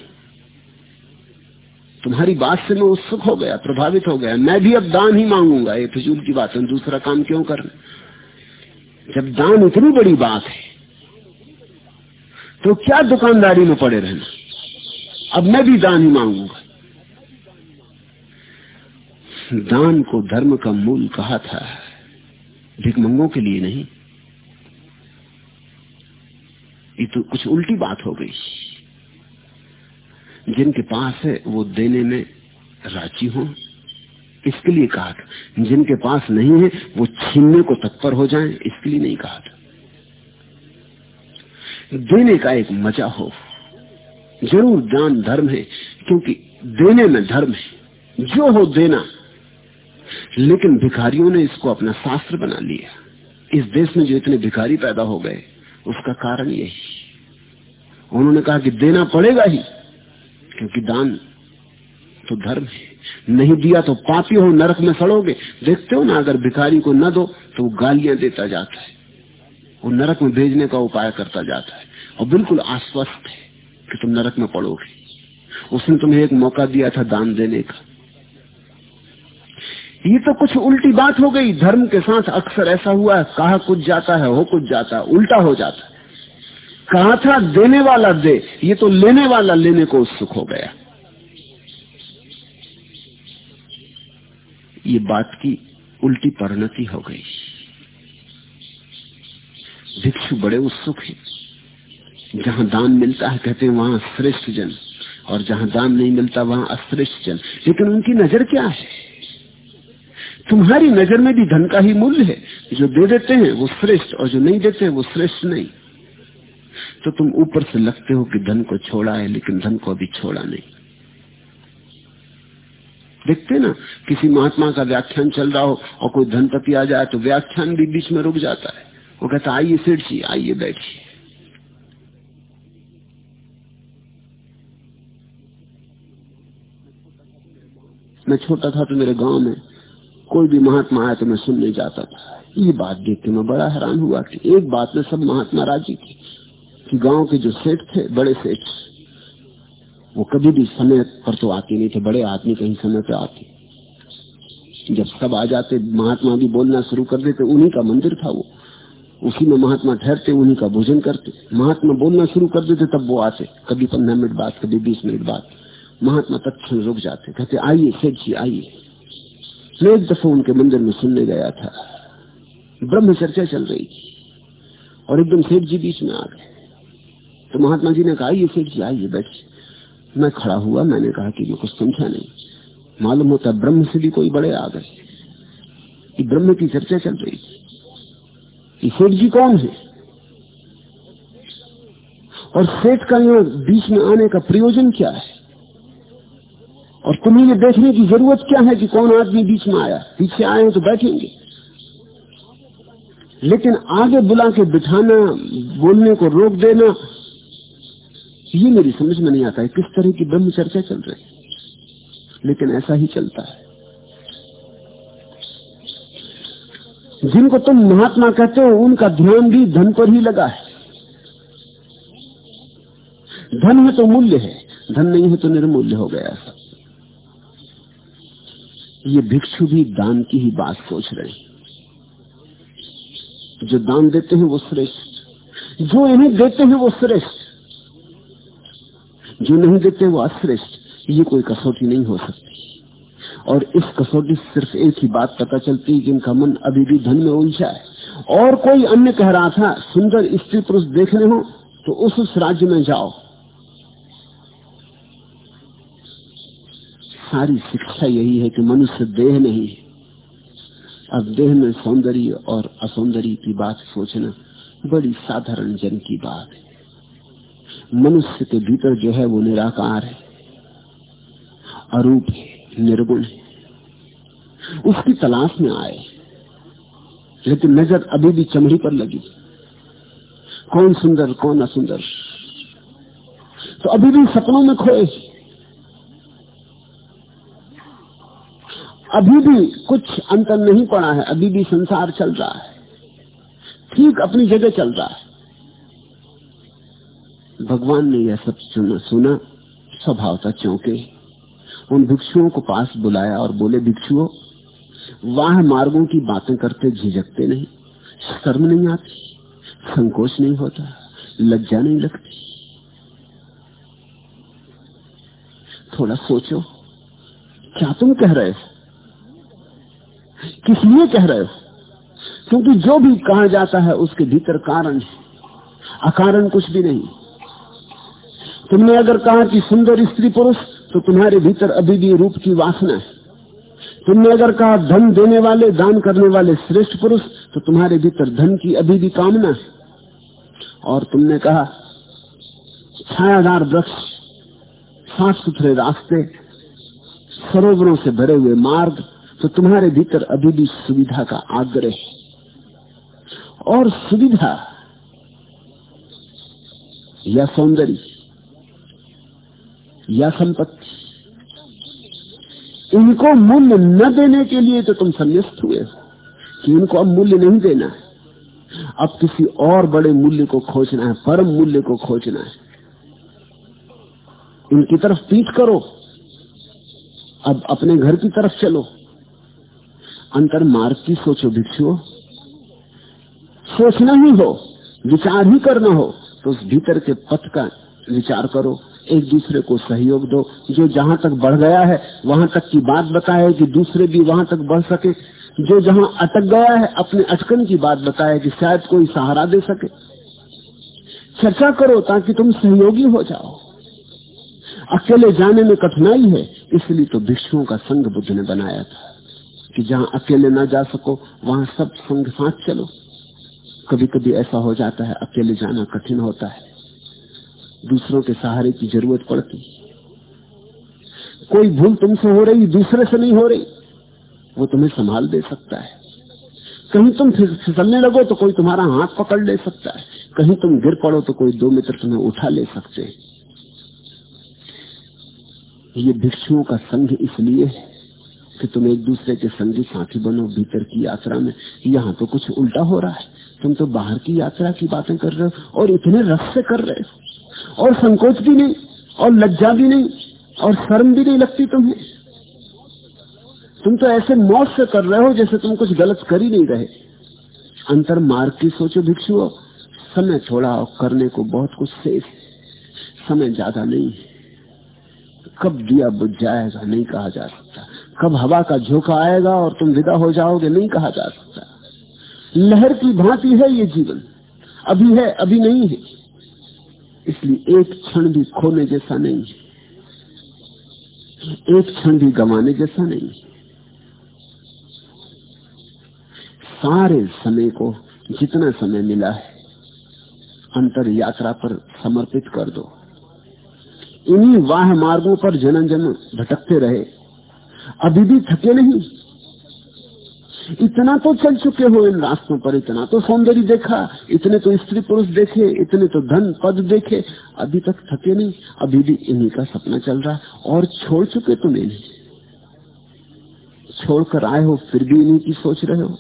तुम्हारी बात से मैं उत्सुक हो गया, प्रभावित हो गया। मैं भी अब दान ही मांगूँगा। ये फिजूल की बात है, दूसरा काम क्यों करना? जब दान इतनी बड़ी बात है तो क्या दुकानदारी में पड़े रहना? अब मैं भी दान ही मांगूँगा। दान को धर्म का मूल कहा था भिकमंगों के लिए नहीं ये तो कुछ उल्टी बात हो गई। जिनके पास है, वो देने में राज़ी हो। इसके लिए कहा था। जिनके पास नहीं है, वो छीनने को तत्पर हो जाएँ, इसके लिए नहीं कहा था। देने का एक मज़ा हो। ज़रूर दान धर्म है, क्योंकि देने में धर्म है। जो हो देना। लेकिन भिखारियों ने इसको अपना शास्त्र बना लिया। इस देश में जो इतने भिखारी पैदा हो गए उसका कारण यही। उन्होंने कहा कि देना पड़ेगा ही, क्योंकि दान तो धर्म है। नहीं दिया तो पापी हो, नरक में सड़ोगे। देखते हो ना, अगर भिखारी को न दो तो वो गालियाँ देता जाता है। वो नरक में भेजने का उपाय करता जाता है। और बिल्कुल आश्वस्त है कि तुम नरक में पड़ोगे। उसने तुम्हें एक मौका दिया था दान देने का। ये तो कुछ उल्टी बात हो गई। धर्म के साथ अक्सर ऐसा हुआ है। कहा कुछ जाता है, हो कुछ जाता है। उल्टा हो जाता है। कहा था देने वाला दे, ये तो लेने वाला लेने को उत्सुक हो गया। ये बात की उल्टी परिणति हो गई। भिक्षु बड़े उत्सुक हैं। जहाँ दान मिलता है, कहते हैं वहाँ श्रेष्ठ जन। और जहाँ दान नहीं मिलता, वहाँ अश्रेष्ठ जन। लेकिन उनकी नज़र क्या है? तुम्हारी नज़र में भी धन का ही मूल्य है। जो दे देते हैं, वो श्रेष्ठ, और जो नहीं देते वो श्रेष्ठ नहीं। तो तुम ऊपर से लगते हो कि धन को छोड़ा है, लेकिन धन को अभी छोड़ा नहीं। देखते ना, किसी महात्मा का व्याख्यान चल रहा हो, और कोई धनपति आ जाए तो व्याख्यान भी बीच में रुक जाता है। वो कहता, आइए सेठ जी आइए, बैठिए। मैं छोटा था तो मेरे गाँव में कोई भी महात्मा आया तो मैं सुनने जाता था। ये बात देख के मैं बड़ा हैरान हुआ कि एक बात में सब महात्मा राज़ी थे कि गाँव के जो सेठ थे, बड़े सेठ, वो कभी भी समय पर तो आते नहीं थे, बड़े आदमी कहीं समय पर आते। जब सब आ जाते, महात्मा भी बोलना शुरू कर देते, उन्हीं का मंदिर था वो। उसी में महात्मा ठहरते, उन्हीं का भोजन करते। महात्मा बोलना शुरू कर देते, तब वो आते। कभी पंद्रह मिनट बाद, कभी बीस मिनट बाद, महात्मा तत्क्षण रुक जाते, कहते, आइए, सेठ जी, आइए। एक दफ़ा उनके मंदिर में सुनने गया था। ब्रह्म चर्चा चल रही थी और एकदम सेठ जी बीच में आ गए। तो महात्मा जी ने कहा, आइए सेठ जी, आइए बैठ मैं खड़ा हुआ, मैंने कहा कि मैं कुछ समझा नहीं। मालूम होता ब्रह्म से भी कोई बड़े आ गए। कि ब्रह्म की चर्चा चल रही थी। सेठ जी कौन है? और सेठ का यहाँ बीच में आने का प्रयोजन क्या है? और तुम्हें ये देखने की ज़रूरत क्या है कि कौन आदमी बीच में आया? पीछे आए तो बैठेंगे। लेकिन आगे बुला के बिठाना, बोलने को रोक देना, ये मेरी समझ में नहीं आता है किस तरह की ब्रह्म चर्चा चल रही है। लेकिन ऐसा ही चलता है। जिनको तुम महात्मा कहते हो, उनका ध्यान भी धन पर ही लगा है। धन है तो मूल्य है, धन नहीं है तो निर्मूल्य हो गया सब ये भिक्षु भी दान की ही बात सोच रहे हैं। जो दान देते हैं वो श्रेष्ठ। जो इन्हें देते हैं वो श्रेष्ठ। जो नहीं देते वो अश्रेष्ठ। ये कोई कसौटी नहीं हो सकती। और इस कसौटी सिर्फ़ एक ही बात पता चलती है कि इनका मन अभी भी धन में उलझा है। और कोई अन्य कह रहा था, सुंदर स्त्री पुरुष देखने हो तो उस उस राज्य में जाओ। सारी शिक्षा यही है कि मनुष्य देह नहीं है। अब देह में सौंदर्य और असौंदर्य की बात सोचना बड़ी साधारण जन की बात है। मनुष्य के भीतर जो है वो निराकार है, अरूप है, निर्गुण है। उसकी तलाश में आए, लेकिन नज़र अभी भी चमड़ी पर लगी। कौन सुंदर, कौन असुंदर? तो अभी भी सपनों में खोए। अभी भी कुछ अंतर नहीं पड़ा है, अभी भी संसार चल रहा है। ठीक अपनी जगह चल रहा है। भगवान ने यह सब सुना सुना स्वभावता चौंके। उन भिक्षुओं को पास बुलाया और बोले, भिक्षुओं, वाह मार्गों की बातें करते झिझकते नहीं, शर्म नहीं आती, संकोच नहीं होता, लज्जा नहीं लगती। थोड़ा सोचो, क्या तुम कह रहे हो? किस लिए कह रहे हो? क्योंकि जो भी कहा जाता है उसके भीतर कारण है। अकारण कुछ भी नहीं। तुमने अगर कहा कि सुंदर स्त्री पुरुष तो तुम्हारे भीतर अभी भी रूप की वासना है। तुमने अगर कहा धन देने वाले, दान करने वाले श्रेष्ठ पुरुष तो तुम्हारे भीतर धन की अभी भी कामना है। और तुमने कहा, छायादार वृक्ष साफ़ सुथरे रास्ते, सरोवरों से भरे हुए मार्ग तो तुम्हारे भीतर अभी भी सुविधा का आग्रह और सुविधा या सौंदर्य या संपत्ति, इनको मूल्य न देने के लिए तो तुम संन्यास्त हुए हो, कि इनको अब मूल्य नहीं देना है। अब किसी और बड़े मूल्य को खोजना है, परम मूल्य को खोजना है। इनकी तरफ़ पीठ करो, अब अपने घर की तरफ़ चलो। अंतर मार्ग की सोचो भिक्षु सोचना ही हो, विचार ही करना हो तो उस भीतर के पथ का विचार करो। एक दूसरे को सहयोग दो। जो जहाँ तक बढ़ गया है, वहाँ तक की बात बताए कि दूसरे भी वहाँ तक बढ़ सके। जो जहाँ अटक गया है, अपने अटकन की बात बताए कि शायद कोई सहारा दे सके। चर्चा करो ताकि तुम सहयोगी हो जाओ। अकेले जाने में कठिनाई है, इसलिए तो भिक्षुओं का संघ बुद्ध ने बनाया था। कि जहाँ अकेले ना जा सको, वहाँ सब संग साथ चलो। कभी कभी ऐसा हो जाता है, अकेले जाना कठिन होता है। दूसरों के सहारे की ज़रूरत पड़ती। कोई भूल तुमसे हो रही, दूसरे से नहीं हो रही, वो तुम्हें संभाल दे सकता है। कहीं तुम फिसलने लगो तो कोई तुम्हारा हाथ पकड़ ले सकता है। कहीं तुम गिर पड़ो तो कोई दो मित्र तुम्हें उठा ले सकते हैं। ये भिक्षुओं का संघ इसलिए है कि तुम एक दूसरे के संगी साथी बनो, भीतर की यात्रा में। यहाँ तो कुछ उल्टा हो रहा है। तुम तो बाहर की यात्रा की बातें कर रहे हो और इतने रस से कर रहे हो। और संकोच भी नहीं, और लज्जा भी नहीं, और शर्म भी नहीं लगती तुम्हें। तुम तो ऐसे मौत से कर रहे हो जैसे तुम कुछ गलत कर ही नहीं रहे। अंतर मार्ग की सोचो भिक्षु समय थोड़ा और करने को बहुत कुछ शेष समय ज़्यादा नहीं है। कब दिया बुझ जाएगा नहीं कहा जा सकता। कब हवा का झोंका आएगा और तुम विदा हो जाओगे? नहीं कहा जा सकता। लहर की भांति है ये जीवन। अभी है, अभी नहीं है। इसलिए एक क्षण भी खोने जैसा नहीं है। एक क्षण भी गंवाने जैसा नहीं सारे समय को जितना समय मिला है, अंतर यात्रा पर समर्पित कर दो। इन्हीं वाह मार्गों पर जन जन भटकते रहे। अभी भी थके नहीं। इतना तो चल चुके हो इन रास्तों पर, इतना तो सौंदर्य देखा, इतने तो स्त्री पुरुष देखे, इतने तो धन पद देखे, अभी तक थके नहीं, अभी भी इन्हीं का सपना चल रहा। है और छोड़ चुके तो नहीं। छोड़कर आए हो, फिर भी इन्हीं की सोच रहे हो।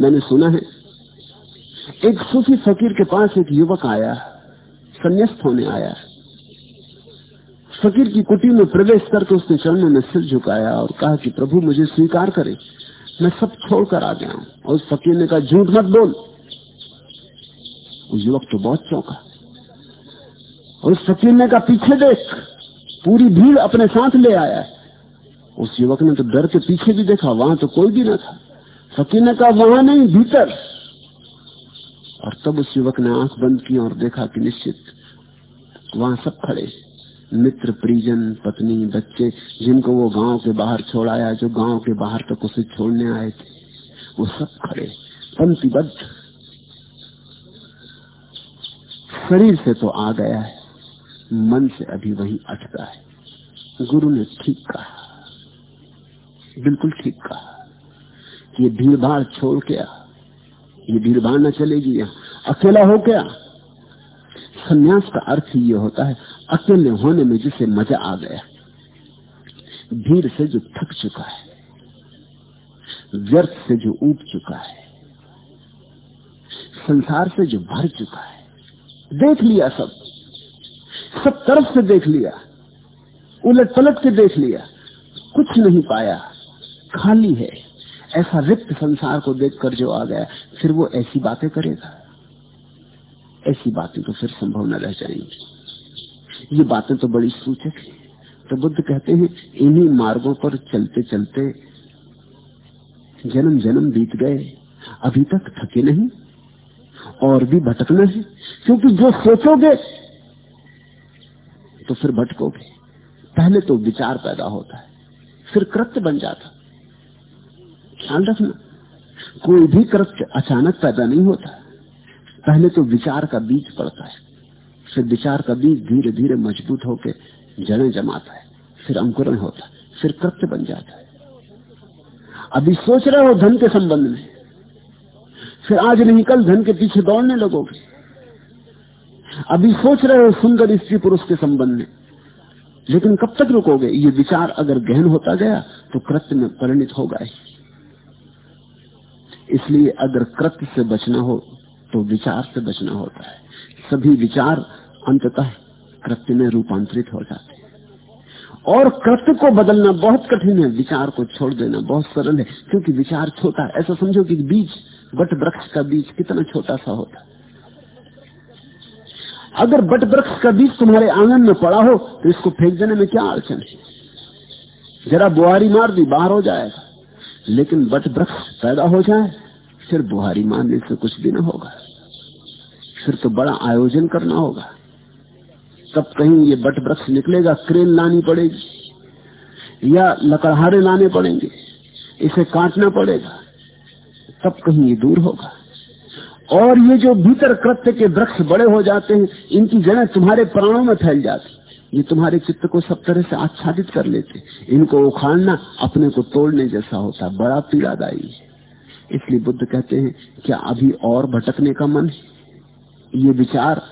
मैंने सुना है, एक सूफी फकीर के पास एक युवक आया, संन्यास्त होने आया। फकीर की कुटी में प्रवेश करके उसने चरणों में सिर झुकाया और कहा कि प्रभु, मुझे स्वीकार करे। मैं सब छोड़कर आ गया हूँ और उस फकीर ने कहा, झूठ मत बोल। उस युवक तो बहुत चौंका। और उस फकीर ने कहा, पीछे देख, पूरी भीड़ अपने साथ ले आया उस युवक ने तो डर के पीछे भी देखा, वहाँ तो कोई भी ना था। फकीर ने कहा, वहाँ नहीं, भीतर। और तब उस युवक ने आँख बंद की और देखा कि निश्चित, वहाँ सब खड़े मित्र परिजन पत्नी, बच्चे, जिनको वो गाँव के बाहर छोड़ाया, जो गाँव के बाहर तक उसे छोड़ने आए थे, वो सब खड़े, पंक्तिबद्ध। शरीर से तो आ गया है, मन से अभी वही अटका है। गुरु ने ठीक कहा, बिल्कुल ठीक कहा ये भीड़ भाड़ छोड़ के आ, ये भीड़ भाड़ न चलेगी यहाँ, अकेला हो क्या? संन्यास का अर्थ ये होता है, अकेले होने में जिसे मज़ा आ गया, भीड़ से जो थक चुका है, व्यर्थ से जो ऊब चुका है, संसार से जो भर चुका है, देख लिया सब सब तरफ़ से देख लिया, उलट पलट के देख लिया, कुछ नहीं पाया, खाली है, ऐसा रिक्त संसार को देखकर जो आ गया, फिर वो ऐसी बातें करेगा। ऐसी बातें तो फिर संभव न रह जाएँगी। ये बातें तो बड़ी सूचक है। तो बुद्ध कहते हैं, इन्हीं मार्गों पर चलते चलते जन्म जन्म बीत गए। अभी तक थके नहीं, और भी भटकना है। क्योंकि जो सोचोगे तो फिर भटकोगे। पहले तो विचार पैदा होता है, फिर कृत्य बन जाता। ख्याल रखना, कोई भी कृत्य अचानक पैदा नहीं होता। पहले तो विचार का बीज पड़ता है, फिर विचार का बीज धीरे धीरे मज़बूत होकर जड़ें जमाता है, फिर अंकुरण होता है, फिर कृत्य बन जाता है। अभी सोच रहे हो धन के संबंध में, फिर आज नहीं, कल धन के पीछे दौड़ने लगोगे। अभी सोच रहे हो सुंदर स्त्री पुरुष के संबंध में, लेकिन कब तक रुकोगे? ये विचार अगर गहन होता गया तो कृत्य में परिणित होगा इसलिए अगर कृत्य से बचना हो तो विचार से बचना होता है। सभी विचार अंततः कृत्य में रूपांतरित हो जाते हैं। और कृत्य को बदलना बहुत कठिन है। विचार को छोड़ देना बहुत सरल है, क्योंकि विचार छोटा है। ऐसा समझो कि बीज, बट वृक्ष का बीज कितना छोटा सा होता अगर बट वृक्ष का बीज तुम्हारे आँगन में पड़ा हो तो इसको फेंक देने में क्या अड़चन है? जरा बुआरी मार दी, बाहर हो जाएगा। लेकिन बट वृक्ष पैदा हो जाए फिर बुहारी मारने से कुछ भी ना होगा। फिर तो बड़ा आयोजन करना होगा। तब कहीं ये बट वृक्ष निकलेगा, क्रेन लानी पड़ेगी, या लकड़हारे लाने पड़ेंगे, इसे काटना पड़ेगा, तब कहीं ये दूर होगा। और ये जो भीतर कृत्य के वृक्ष बड़े हो जाते हैं, इनकी जड़ें तुम्हारे प्राणों में फैल जाती ये तुम्हारे चित्त को सब तरह से आच्छादित कर लेते इनको उखाड़ना अपने को तोड़ने जैसा होता बड़ा पीड़ादायी है। इसलिए बुद्ध कहते हैं, क्या अभी और भटकने का मन है? ये विचार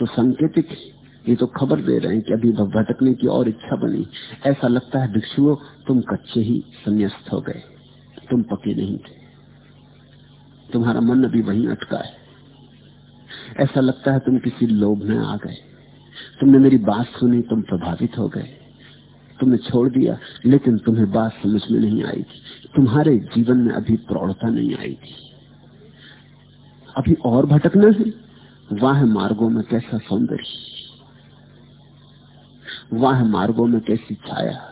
तो संकेतिक है। ये तो खबर दे रहे हैं कि अभी भटकने की और इच्छा बनी। ऐसा लगता है, भिक्षुओं, तुम कच्चे ही संन्यास्त हो गए। तुम पके नहीं थे। तुम्हारा मन अभी वहीं अटका है। ऐसा लगता है, तुम किसी लोभ में आ गए। तुमने मेरी बात सुनी, तुम प्रभावित हो गए। तुमने छोड़ दिया, लेकिन तुम्हें बात समझ में नहीं आई थी तुम्हारे जीवन में अभी प्रौढ़ता नहीं आई थी। अभी और भटकना है? वाह मार्गों में कैसा सौंदर्य। वाह मार्गों में कैसी छाया।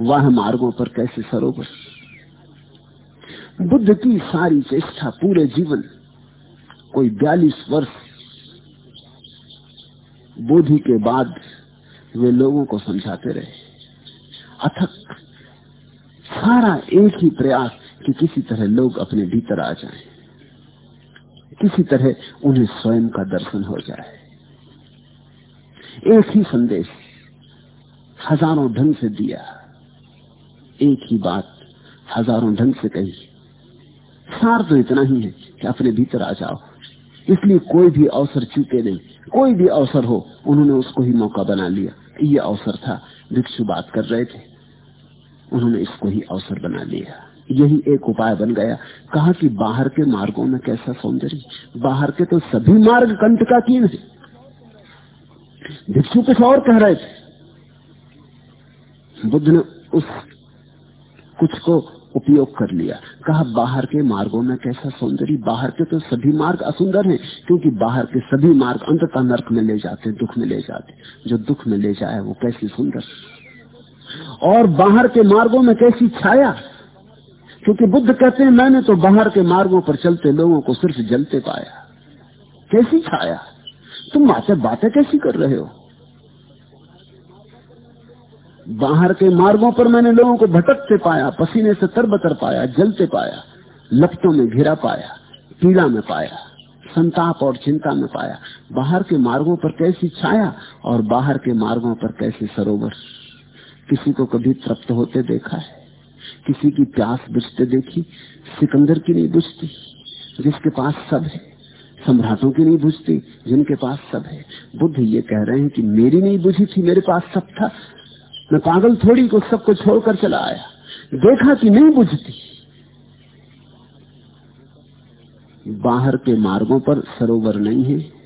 वाह मार्गों पर कैसे सरोवर। बुद्ध की सारी चेष्टा, पूरे जीवन, कोई बयालीस वर्ष बोधि के बाद वे लोगों को समझाते रहे। अथक सारा एक ही प्रयास कि किसी तरह लोग अपने भीतर आ जाएँ, किसी तरह उन्हें स्वयं का दर्शन हो जाए। एक ही संदेश हज़ारों ढंग से दिया। एक ही बात हज़ारों ढंग से कही। सार तो इतना ही है कि अपने भीतर आ जाओ। इसलिए कोई भी अवसर चूके नहीं। कोई भी अवसर हो उन्होंने उसको ही मौका बना लिया। ये अवसर था भिक्षु बात कर रहे थे। उन्होंने इसको ही अवसर बना लिया। यही एक उपाय बन गया। कहा कि बाहर के मार्गों में कैसा सौंदर्य? बाहर के तो सभी मार्ग कंट का कीन है। भिक्षु कुछ और कह रहे थे। बुद्ध ने उस कुछ को उपयोग कर लिया। कहा, बाहर के मार्गों में कैसा सौंदर्य? बाहर के तो सभी मार्ग असुंदर हैं, क्योंकि बाहर के सभी मार्ग अंततः नर्क में ले जाते दुख में ले जाते जो दुख में ले जाए वो कैसी सुंदर और बाहर के मार्गों में कैसी छाया? क्योंकि बुद्ध कहते हैं, मैंने तो बाहर के मार्गों पर चलते लोगों को सिर्फ़ जलते पाया। कैसी छाया? तुम बातें बातें कैसी कर रहे हो? बाहर के मार्गों पर मैंने लोगों को भटकते पाया, पसीने से तरबतर पाया, जलते पाया, लपटों में घिरा पाया, पीड़ा में पाया, संताप और चिंता में पाया। बाहर के मार्गों पर कैसी छाया और बाहर के मार्गों पर कैसे सरोवर? किसी को कभी तृप्त होते देखा है, किसी की प्यास बुझते देखी, सिकंदर की नहीं बुझती, जिसके पास सब है, सम्राटों की नहीं बुझती, जिनके पास सब है। बुद्ध ये कह रहे हैं कि मेरी नहीं बुझी थी, मेरे पास सब था। मैं पागल थोड़ी को सबको छोड़कर चला आया। देखा कि नहीं बुझती। बाहर के मार्गों पर सरोवर नहीं है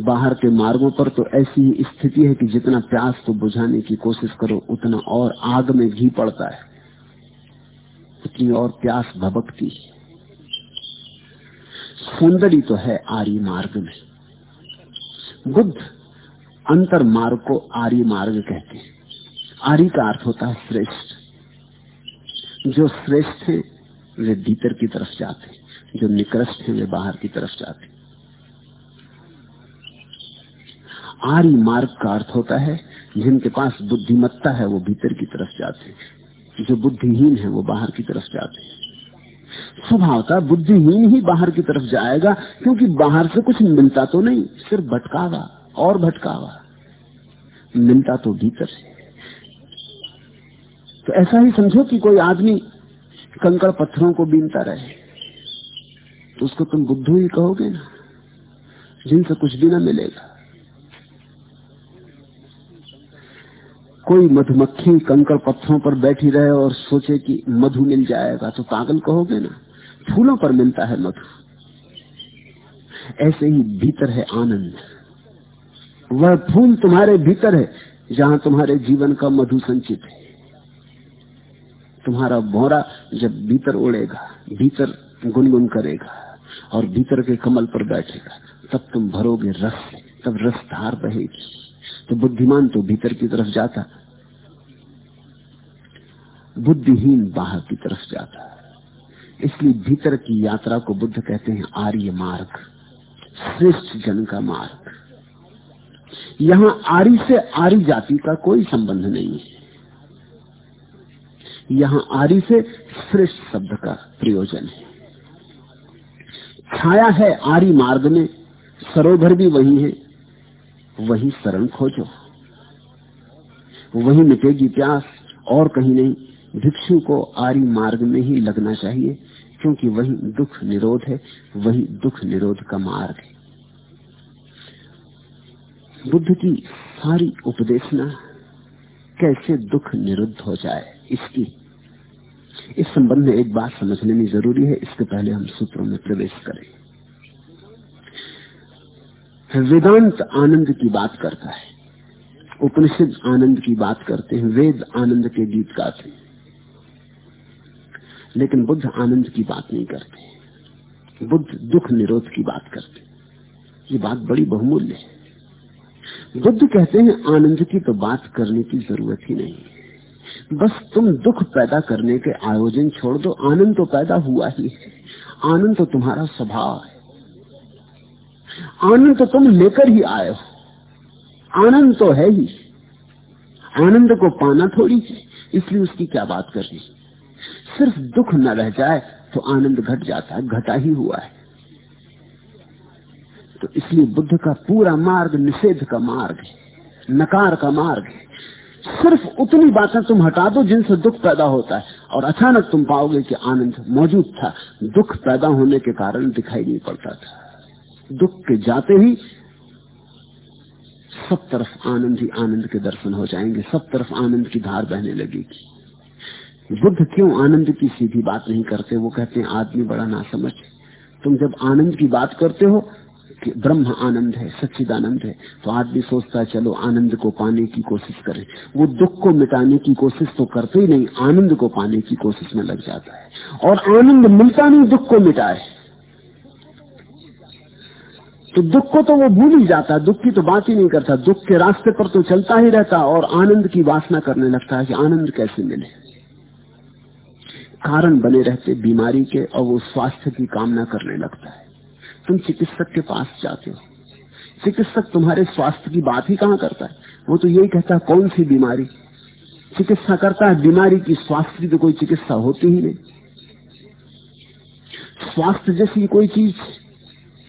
बाहर के मार्गों पर तो ऐसी ही स्थिति है कि जितना प्यास को बुझाने की कोशिश करो, उतना और आग में घी पड़ता है। उतनी और प्यास भबकती है। सौंदर्य तो है आर्य मार्ग में। बुद्ध अंतर मार्ग को आर्य मार्ग कहते हैं। आर्य का अर्थ होता है श्रेष्ठ। जो श्रेष्ठ है, वे भीतर की तरफ़ जाते हैं। जो निकृष्ट है, वे बाहर की तरफ़ जाते आर्य मार्ग का अर्थ होता है, जिनके पास बुद्धिमत्ता है, वो भीतर की तरफ़ जाते हैं। जो बुद्धिहीन है, वो बाहर की तरफ़ जाते हैं। स्वभावता बुद्धिहीन ही बाहर की तरफ़ जाएगा, क्योंकि बाहर से कुछ मिलता तो नहीं, सिर्फ़ भटकावा, और भटकावा। मिलता तो भीतर से। तो ऐसा ही समझो कि कोई आदमी कंकड़ पत्थरों को बीनता रहे। तो उसको तुम बुद्धू ही कहोगे ना, जिनसे कुछ भी ना मिलेगा। कोई मधुमक्खी कंकड़ पत्थरों पर बैठी रहे और सोचे कि मधु मिल जाएगा तो पागल कहोगे ना? फूलों पर मिलता है मधु। ऐसे ही भीतर है आनंद। वह फूल तुम्हारे भीतर है, जहाँ तुम्हारे जीवन का मधु संचित है। तुम्हारा भौरा जब भीतर उड़ेगा, भीतर गुनगुन करेगा और भीतर के कमल पर बैठेगा, तब तुम भरोगे रस तब रस धार बहेगी। तो बुद्धिमान तो भीतर की तरफ़ जाता बुद्धिहीन बाहर की तरफ़ जाता है। इसलिए भीतर की यात्रा को बुद्ध कहते हैं आर्य मार्ग, श्रेष्ठ जन का मार्ग। यहाँ आरी से आरी जाति का कोई संबंध नहीं है। यहाँ आरी से श्रेष्ठ शब्द का प्रयोजन है। छाया है आरी मार्ग में, सरोवर भी वही है, वही शरण खोजो। वही मिटेगी प्यास, और कहीं नहीं। भिक्षु को आरी मार्ग में ही लगना चाहिए, क्योंकि वही दुख निरोध है, वही दुख निरोध का मार्ग है। बुद्ध की सारी उपदेशना कैसे दुख निरुद्ध हो जाए, इसकी, इस संबंध में एक बात समझ लेनी ज़रूरी है, इसके पहले हम सूत्रों में प्रवेश करें। वेदांत आनंद की बात करता है। उपनिषद आनंद की बात करते हैं, वेद आनंद के गीत गाते हैं। लेकिन बुद्ध आनंद की बात नहीं करते। बुद्ध दुख निरोध की बात करते। ये बात बड़ी बहुमूल्य है। बुद्ध कहते हैं, आनंद की तो बात करने की ज़रूरत ही नहीं। बस तुम दुख पैदा करने के आयोजन छोड़ दो, आनंद तो पैदा हुआ ही है। आनंद तो तुम्हारा स्वभाव है। आनंद तो तुम लेकर ही आए हो। आनंद तो है ही। आनंद को पाना थोड़ी है, इसलिए उसकी क्या बात करनी सिर्फ़ दुख न रह जाए तो आनंद घट जाता है, घटा ही हुआ है। तो इसलिए बुद्ध का पूरा मार्ग निषेध का मार्ग है, नकार का मार्ग है। सिर्फ़ उतनी बातें तुम हटा दो जिनसे दुख पैदा होता है, और अचानक तुम पाओगे कि आनंद मौजूद था, दुख पैदा होने के कारण दिखाई नहीं पड़ता था। दुख के जाते ही सब तरफ़ आनंद ही आनंद के दर्शन हो जाएँगे, सब तरफ़ आनंद की धार बहने लगेगी। बुद्ध क्यों आनंद की सीधी बात नहीं करते? वो कहते हैं, आदमी बड़ा ना समझ तुम जब आनंद की बात करते हो कि ब्रह्म आनंद है, सच्चिदानंद है तो आदमी सोचता है, चलो, आनंद को पाने की कोशिश करें। वो दुख को मिटाने की कोशिश तो करते ही नहीं, आनंद को पाने की कोशिश में लग जाता है। और आनंद मिलता नहीं, दुख को मिटाए। तो दुख को तो वो भूल ही जाता है दुख की तो बात ही नहीं करता। दुख के रास्ते पर तो चलता ही रहता और आनंद की वासना करने लगता है कि आनंद कैसे मिले। कारण बने रहते बीमारी के और वो स्वास्थ्य की कामना करने लगता है। तुम चिकित्सक के पास जाते हो। चिकित्सक तुम्हारे स्वास्थ्य की बात ही कहाँ करता है? वो तो यही कहता है, कौन सी बीमारी? चिकित्सा करता है, बीमारी की स्वास्थ्य की तो कोई चिकित्सा होती ही नहीं। स्वास्थ्य जैसी कोई चीज़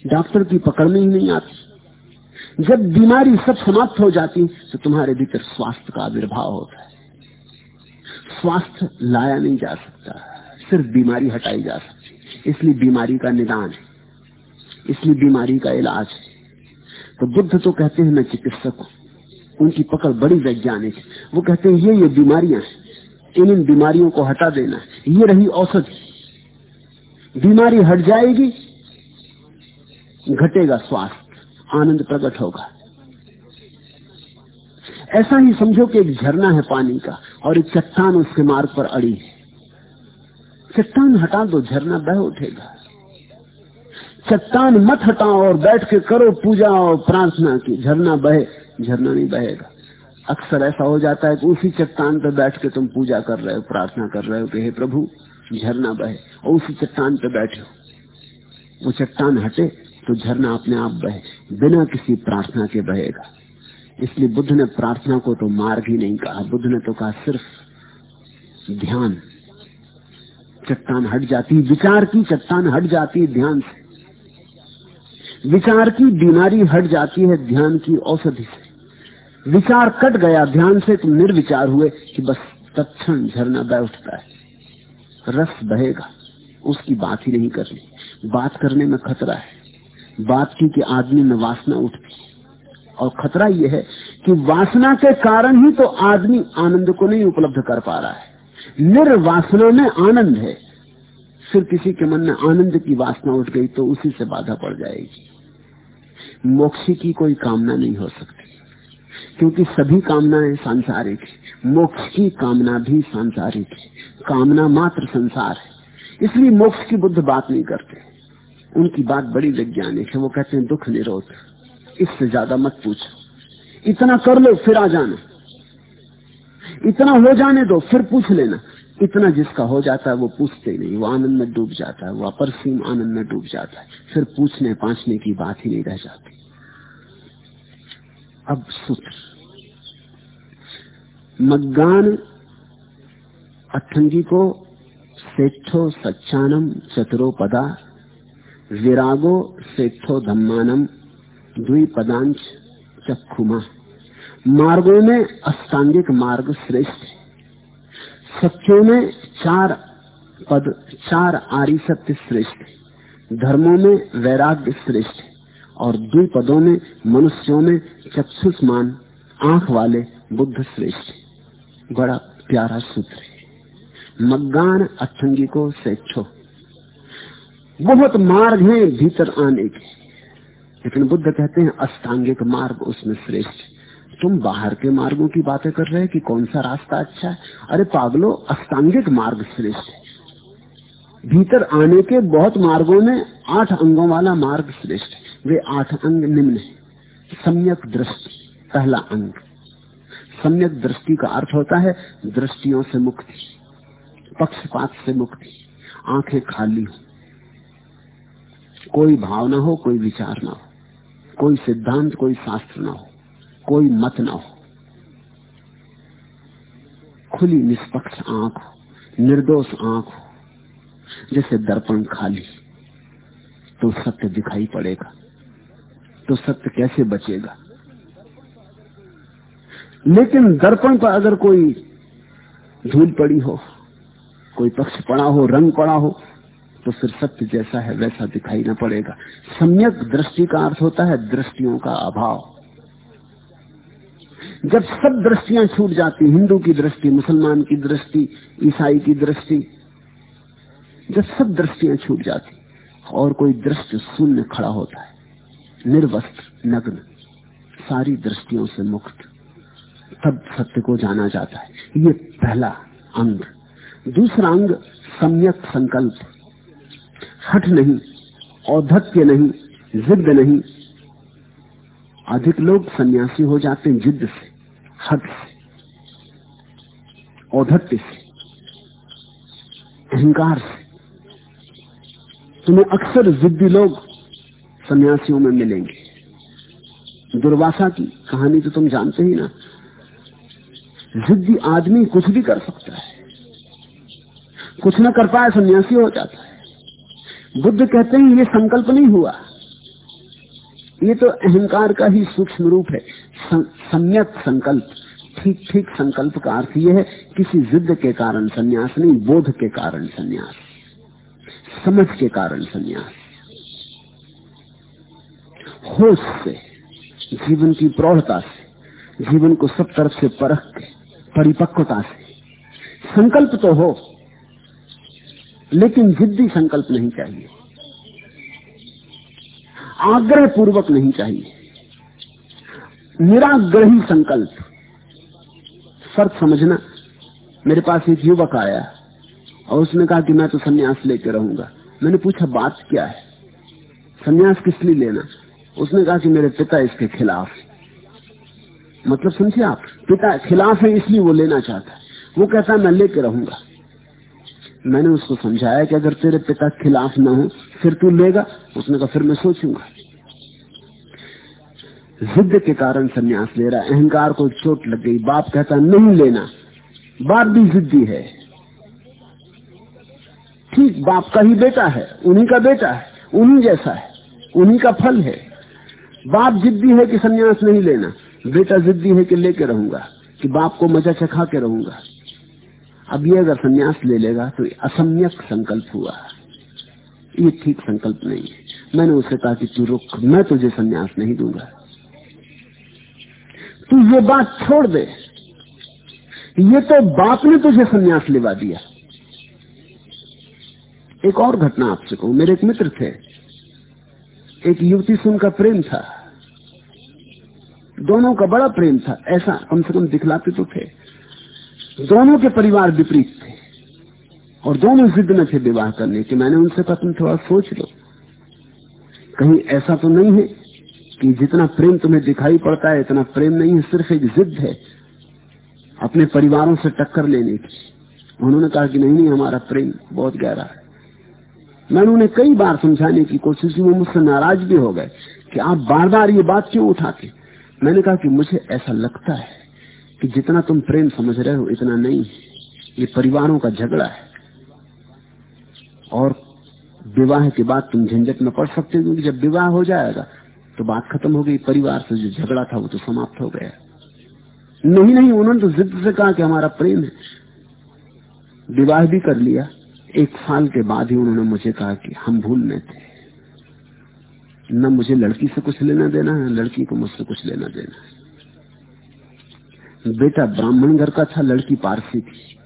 डॉक्टर की पकड़ में ही नहीं आती। जब बीमारी सब समाप्त हो जाती तो तुम्हारे भीतर स्वास्थ्य का आविर्भाव होता है। स्वास्थ्य लाया नहीं जा सकता। सिर्फ़ बीमारी हटाई जा सकती इसलिए बीमारी का निदान है। इसलिए बीमारी का इलाज है। तो बुद्ध तो कहते हैं, मैं चिकित्सक हूँ। उनकी पकड़ बड़ी वैज्ञानिक है। वो कहते हैं, ये ये बीमारियाँ हैं। इन इन बीमारियों को हटा देना ये रही औषधि। बीमारी हट जाएगी, घटेगा स्वास्थ्य। आनंद प्रकट होगा। ऐसा ही समझो कि एक झरना है पानी का। और एक चट्टान उसके मार्ग पर अड़ी है। चट्टान हटा दो, झरना बह उठेगा। चट्टान मत हटाओ और बैठ के करो पूजा और प्रार्थना की। झरना बहे, झरना नहीं बहेगा। अक्सर ऐसा हो जाता है कि उसी चट्टान पर बैठ के तुम पूजा कर रहे हो, प्रार्थना कर रहे हो कि हे प्रभु, झरना बहे और उसी चट्टान पर बैठे हो। वो चट्टान हटे तो झरना अपने आप बहे, बिना किसी प्रार्थना के बहेगा। इसलिए बुद्ध ने प्रार्थना को तो मार्ग ही नहीं कहा। बुद्ध ने तो कहा, सिर्फ़ ध्यान। चट्टान हट जाती, विचार की चट्टान हट जाती है ध्यान से। विचार की बीमारी हट जाती है ध्यान की औषधि से। विचार कट गया ध्यान से तुम निर्विचार हुए कि बस तत्ण झरना बह उठता है। रस बहेगा, उसकी बात ही नहीं करनी। बात करने में खतरा है। बात की कि आदमी में वासना उठती और खतरा यह है कि वासना के कारण ही तो आदमी आनंद को नहीं उपलब्ध कर पा रहा है। निर्वासना में आनंद है। फिर किसी के मन में आनंद की वासना उठ गई तो उसी से बाधा पड़ जाएगी। मोक्ष की कोई कामना नहीं हो सकती, क्योंकि सभी कामनाएँ सांसारिक है। मोक्ष की कामना भी सांसारिक है। कामना मात्र संसार है। इसलिए मोक्ष की बुद्ध बात नहीं करते। उनकी बात बड़ी वैज्ञानिक है। वो कहते हैं, दुख निरोध। इससे ज़्यादा मत पूछो। इतना कर लो, फिर आ जाना। इतना हो जाने दो, फिर पूछ लेना। इतना जिसका हो जाता है, वो पूछते नहीं। वो आनंद में डूब जाता है, वो अपरसीम आनंद में डूब जाता है। फिर पूछने पाछने की बात ही नहीं रह जाती। अब सूत्र। मग्गान अठंगी को सेठो सच्चानम चतुरो पदा विरागो सेठो धम्मानम द्विपदांश चक्षुमा मार्गों में अष्टांगिक मार्ग श्रेष्ठ है। सत्यों में चार पद, चार आरी सत्य श्रेष्ठ धर्मों में वैराग्य श्रेष्ठ और द्विपदों में, मनुष्यों में चक्षुष्मान आँख वाले बुद्ध श्रेष्ठ बड़ा प्यारा सूत्र है। मग्गान अठंगी को बहुत मार्ग हैं, भीतर आने के। लेकिन बुद्ध कहते हैं, अष्टांगिक मार्ग उसमें श्रेष्ठ तुम बाहर के मार्गों की बातें कर रहे हैं कि कौन सा रास्ता अच्छा है? अरे पागलो, अष्टांगिक मार्ग श्रेष्ठ भीतर आने के बहुत मार्गों में आठ अंगों वाला मार्ग श्रेष्ठ वे आठ अंग निम्न है। सम्यक दृष्टि, पहला अंग। सम्यक दृष्टि का अर्थ होता है, दृष्टियों से मुक्ति, पक्षपात से मुक्ति। आँखें खाली हो। कोई भाव ना हो, कोई विचार ना हो। कोई सिद्धांत, कोई शास्त्र ना हो, कोई मत ना हो। खुली निष्पक्ष आँख हो, निर्दोष आँख हो, जैसे दर्पण खाली तो सत्य दिखाई पड़ेगा तो सत्य कैसे बचेगा? लेकिन दर्पण पर अगर कोई धूल पड़ी हो, कोई पक्ष पड़ा हो, रंग पड़ा हो तो फिर सत्य जैसा है, वैसा दिखाई ना पड़ेगा। सम्यक दृष्टि का अर्थ होता है दृष्टियों का अभाव। जब सब दृष्टियाँ छूट जाती, हिंदू की दृष्टि, मुसलमान की दृष्टि, ईसाई की दृष्टि, जब सब दृष्टियाँ छूट जाती, और कोई दृष्टि शून्य खड़ा होता है, निर्वस्त्र, नग्न, सारी दृष्टियों से मुक्त, तब सत्य को जाना जाता है। ये पहला अंग। दूसरा अंग, सम्यक संकल्प। हट नहीं औधत्य नहीं जिद नहीं। अधिक लोग सन्यासी हो जाते हैं जिद से हट से, औधत्य से, अहंकार से। तुम्हें अक्सर जिद्दी लोग सन्यासियों में मिलेंगे। दुर्वासा की कहानी तो तुम जानते ही ना। जिद्दी आदमी कुछ भी कर सकता है। कुछ ना कर पाए सन्यासी हो जाता है। बुद्ध कहते हैं, ये संकल्प नहीं हुआ। ये तो अहंकार का ही सूक्ष्म रूप है। सम्यक संकल्प ठीक ठीक संकल्प का अर्थ यह है, किसी जिद के कारण सन्यास नहीं, बोध के कारण सन्यास, समझ के कारण सन्यास। होश से, जीवन की प्रौढ़ता से, जीवन को सब तरफ़ से परख के, परिपक्वता से। संकल्प तो हो लेकिन जिद्दी संकल्प नहीं चाहिए। आग्रह पूर्वक नहीं चाहिए। निराग्रही संकल्प। फ़र्क समझना। मेरे पास एक युवक आया और उसने कहा कि मैं तो सन्यास लेके रहूँगा। मैंने पूछा, बात क्या है? सन्यास किस लिए लेना? उसने कहा कि मेरे पिता इसके खिलाफ मतलब समझे आप? पिता खिलाफ है इसलिए वो लेना चाहता है। वो कहता है, मैं लेके रहूँगा। मैंने उसको समझाया कि अगर तेरे पिता खिलाफ ना हो, फिर तू लेगा। उसने कहा, फिर मैं सोचूँगा। जिद के कारण सन्यास ले रहा अहंकार को चोट लग गई। बाप कहता, नहीं लेना। बाप भी जिद्दी है। ठीक, बाप का ही बेटा है। उन्हीं का बेटा है। उन्हीं जैसा है। उन्हीं का फल है। बाप जिद्दी है कि सन्यास नहीं लेना। बेटा जिद्दी है कि लेके रहूँगा। कि बाप को मज़ा चखा के रहूँगा। अब ये अगर संन्यास ले लेगा तो असम्यक संकल्प हुआ। ये ठीक संकल्प नहीं है। मैंने उसे कहा कि तू रुक, मैं तुझे संन्यास नहीं दूँगा। तू ये बात छोड़ दे। ये तो बाप ने तुझे संन्यास लेवा दिया। एक और घटना आपसे कहूँ। मेरे एक मित्र थे। एक युवती से उनका प्रेम था। दोनों का बड़ा प्रेम था। ऐसा कम से कम दिखलाते तो थे। दोनों के परिवार विपरीत थे और दोनों जिद में थे विवाह करने की। मैंने उनसे कहा, तुम थोड़ा सोच लो। कहीं ऐसा तो नहीं है कि जितना प्रेम तुम्हें दिखाई पड़ता है, इतना प्रेम नहीं है, सिर्फ़ एक जिद है अपने परिवारों से टक्कर लेने की। उन्होंने कहा कि नहीं नहीं, हमारा प्रेम बहुत गहरा है। मैंने उन्हें कई बार समझाने की कोशिश की, वो मुझसे नाराज़ भी हो गए कि आप बार बार ये बात क्यों उठाते? मैंने कहा कि मुझे ऐसा लगता है कि जितना तुम प्रेम समझ रहे हो, इतना नहीं। ये परिवारों का झगड़ा है। और विवाह के बाद तुम झंझट में पड़ सकते हो, क्योंकि जब विवाह हो जाएगा तो बात खत्म हो गई। परिवार से जो झगड़ा था, वो तो समाप्त हो गया। नहीं नहीं, उन्होंने तो जिद से कहा कि हमारा प्रेम है। विवाह भी कर लिया। एक साल के बाद ही उन्होंने मुझे कहा कि हम भूल में थे। न मुझे लड़की से कुछ लेना देना है लड़की को मुझसे कुछ लेना देना है। बेटा ब्राह्मण घर का था, लड़की पारसी थी।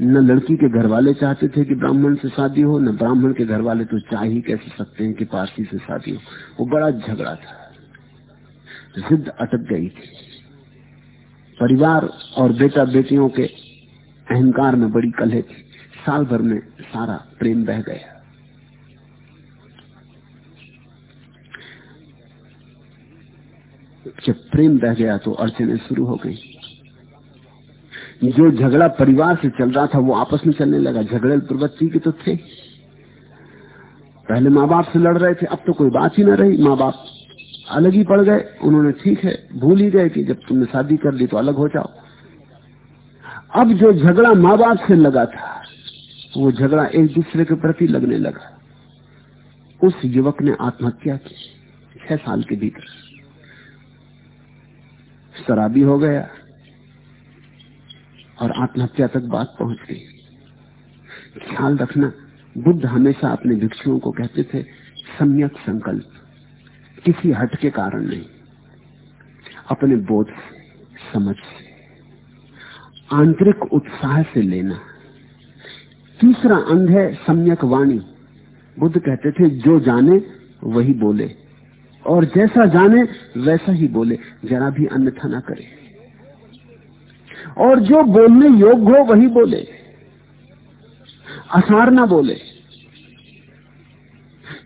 न लड़की के घर वाले चाहते थे कि ब्राह्मण से शादी हो, न ब्राह्मण के घर वाले तो चाह ही कैसे सकते हैं कि पारसी से शादी हो। वो बड़ा झगड़ा था। जिद अटक गई थी। परिवार और बेटा बेटियों के अहंकार में बड़ी कलह थी। साल भर में सारा प्रेम बह गया। जब प्रेम बह गया तो अड़चने शुरू हो गई। जो झगड़ा परिवार से चल रहा था, वो आपस में चलने लगा। झगड़े प्रवृत्ति के तो थे। पहले माँ बाप से लड़ रहे थे, अब तो कोई बात ही ना रही। माँ बाप अलग ही पड़ गए। उन्होंने ठीक है, भूल ही गए कि जब तुमने शादी कर ली तो अलग हो जाओ। अब जो झगड़ा माँ बाप से लगा था, वो झगड़ा एक दूसरे के प्रति लगने लगा। उस युवक ने आत्महत्या की, छह साल के भीतर। शराबी हो गया और आत्महत्या तक बात पहुँच गई। ख्याल रखना, बुद्ध हमेशा अपने भिक्षुओं को कहते थे, सम्यक संकल्प, किसी हट के कारण नहीं। अपने बोध समझ से, आंतरिक उत्साह से लेना। तीसरा अंग है, सम्यक वाणी। बुद्ध कहते थे, जो जाने, वही बोले। और जैसा जाने, वैसा ही बोले। जरा भी अन्यथा ना करे। और जो बोलने योग्य हो, वही बोले। असार ना बोले।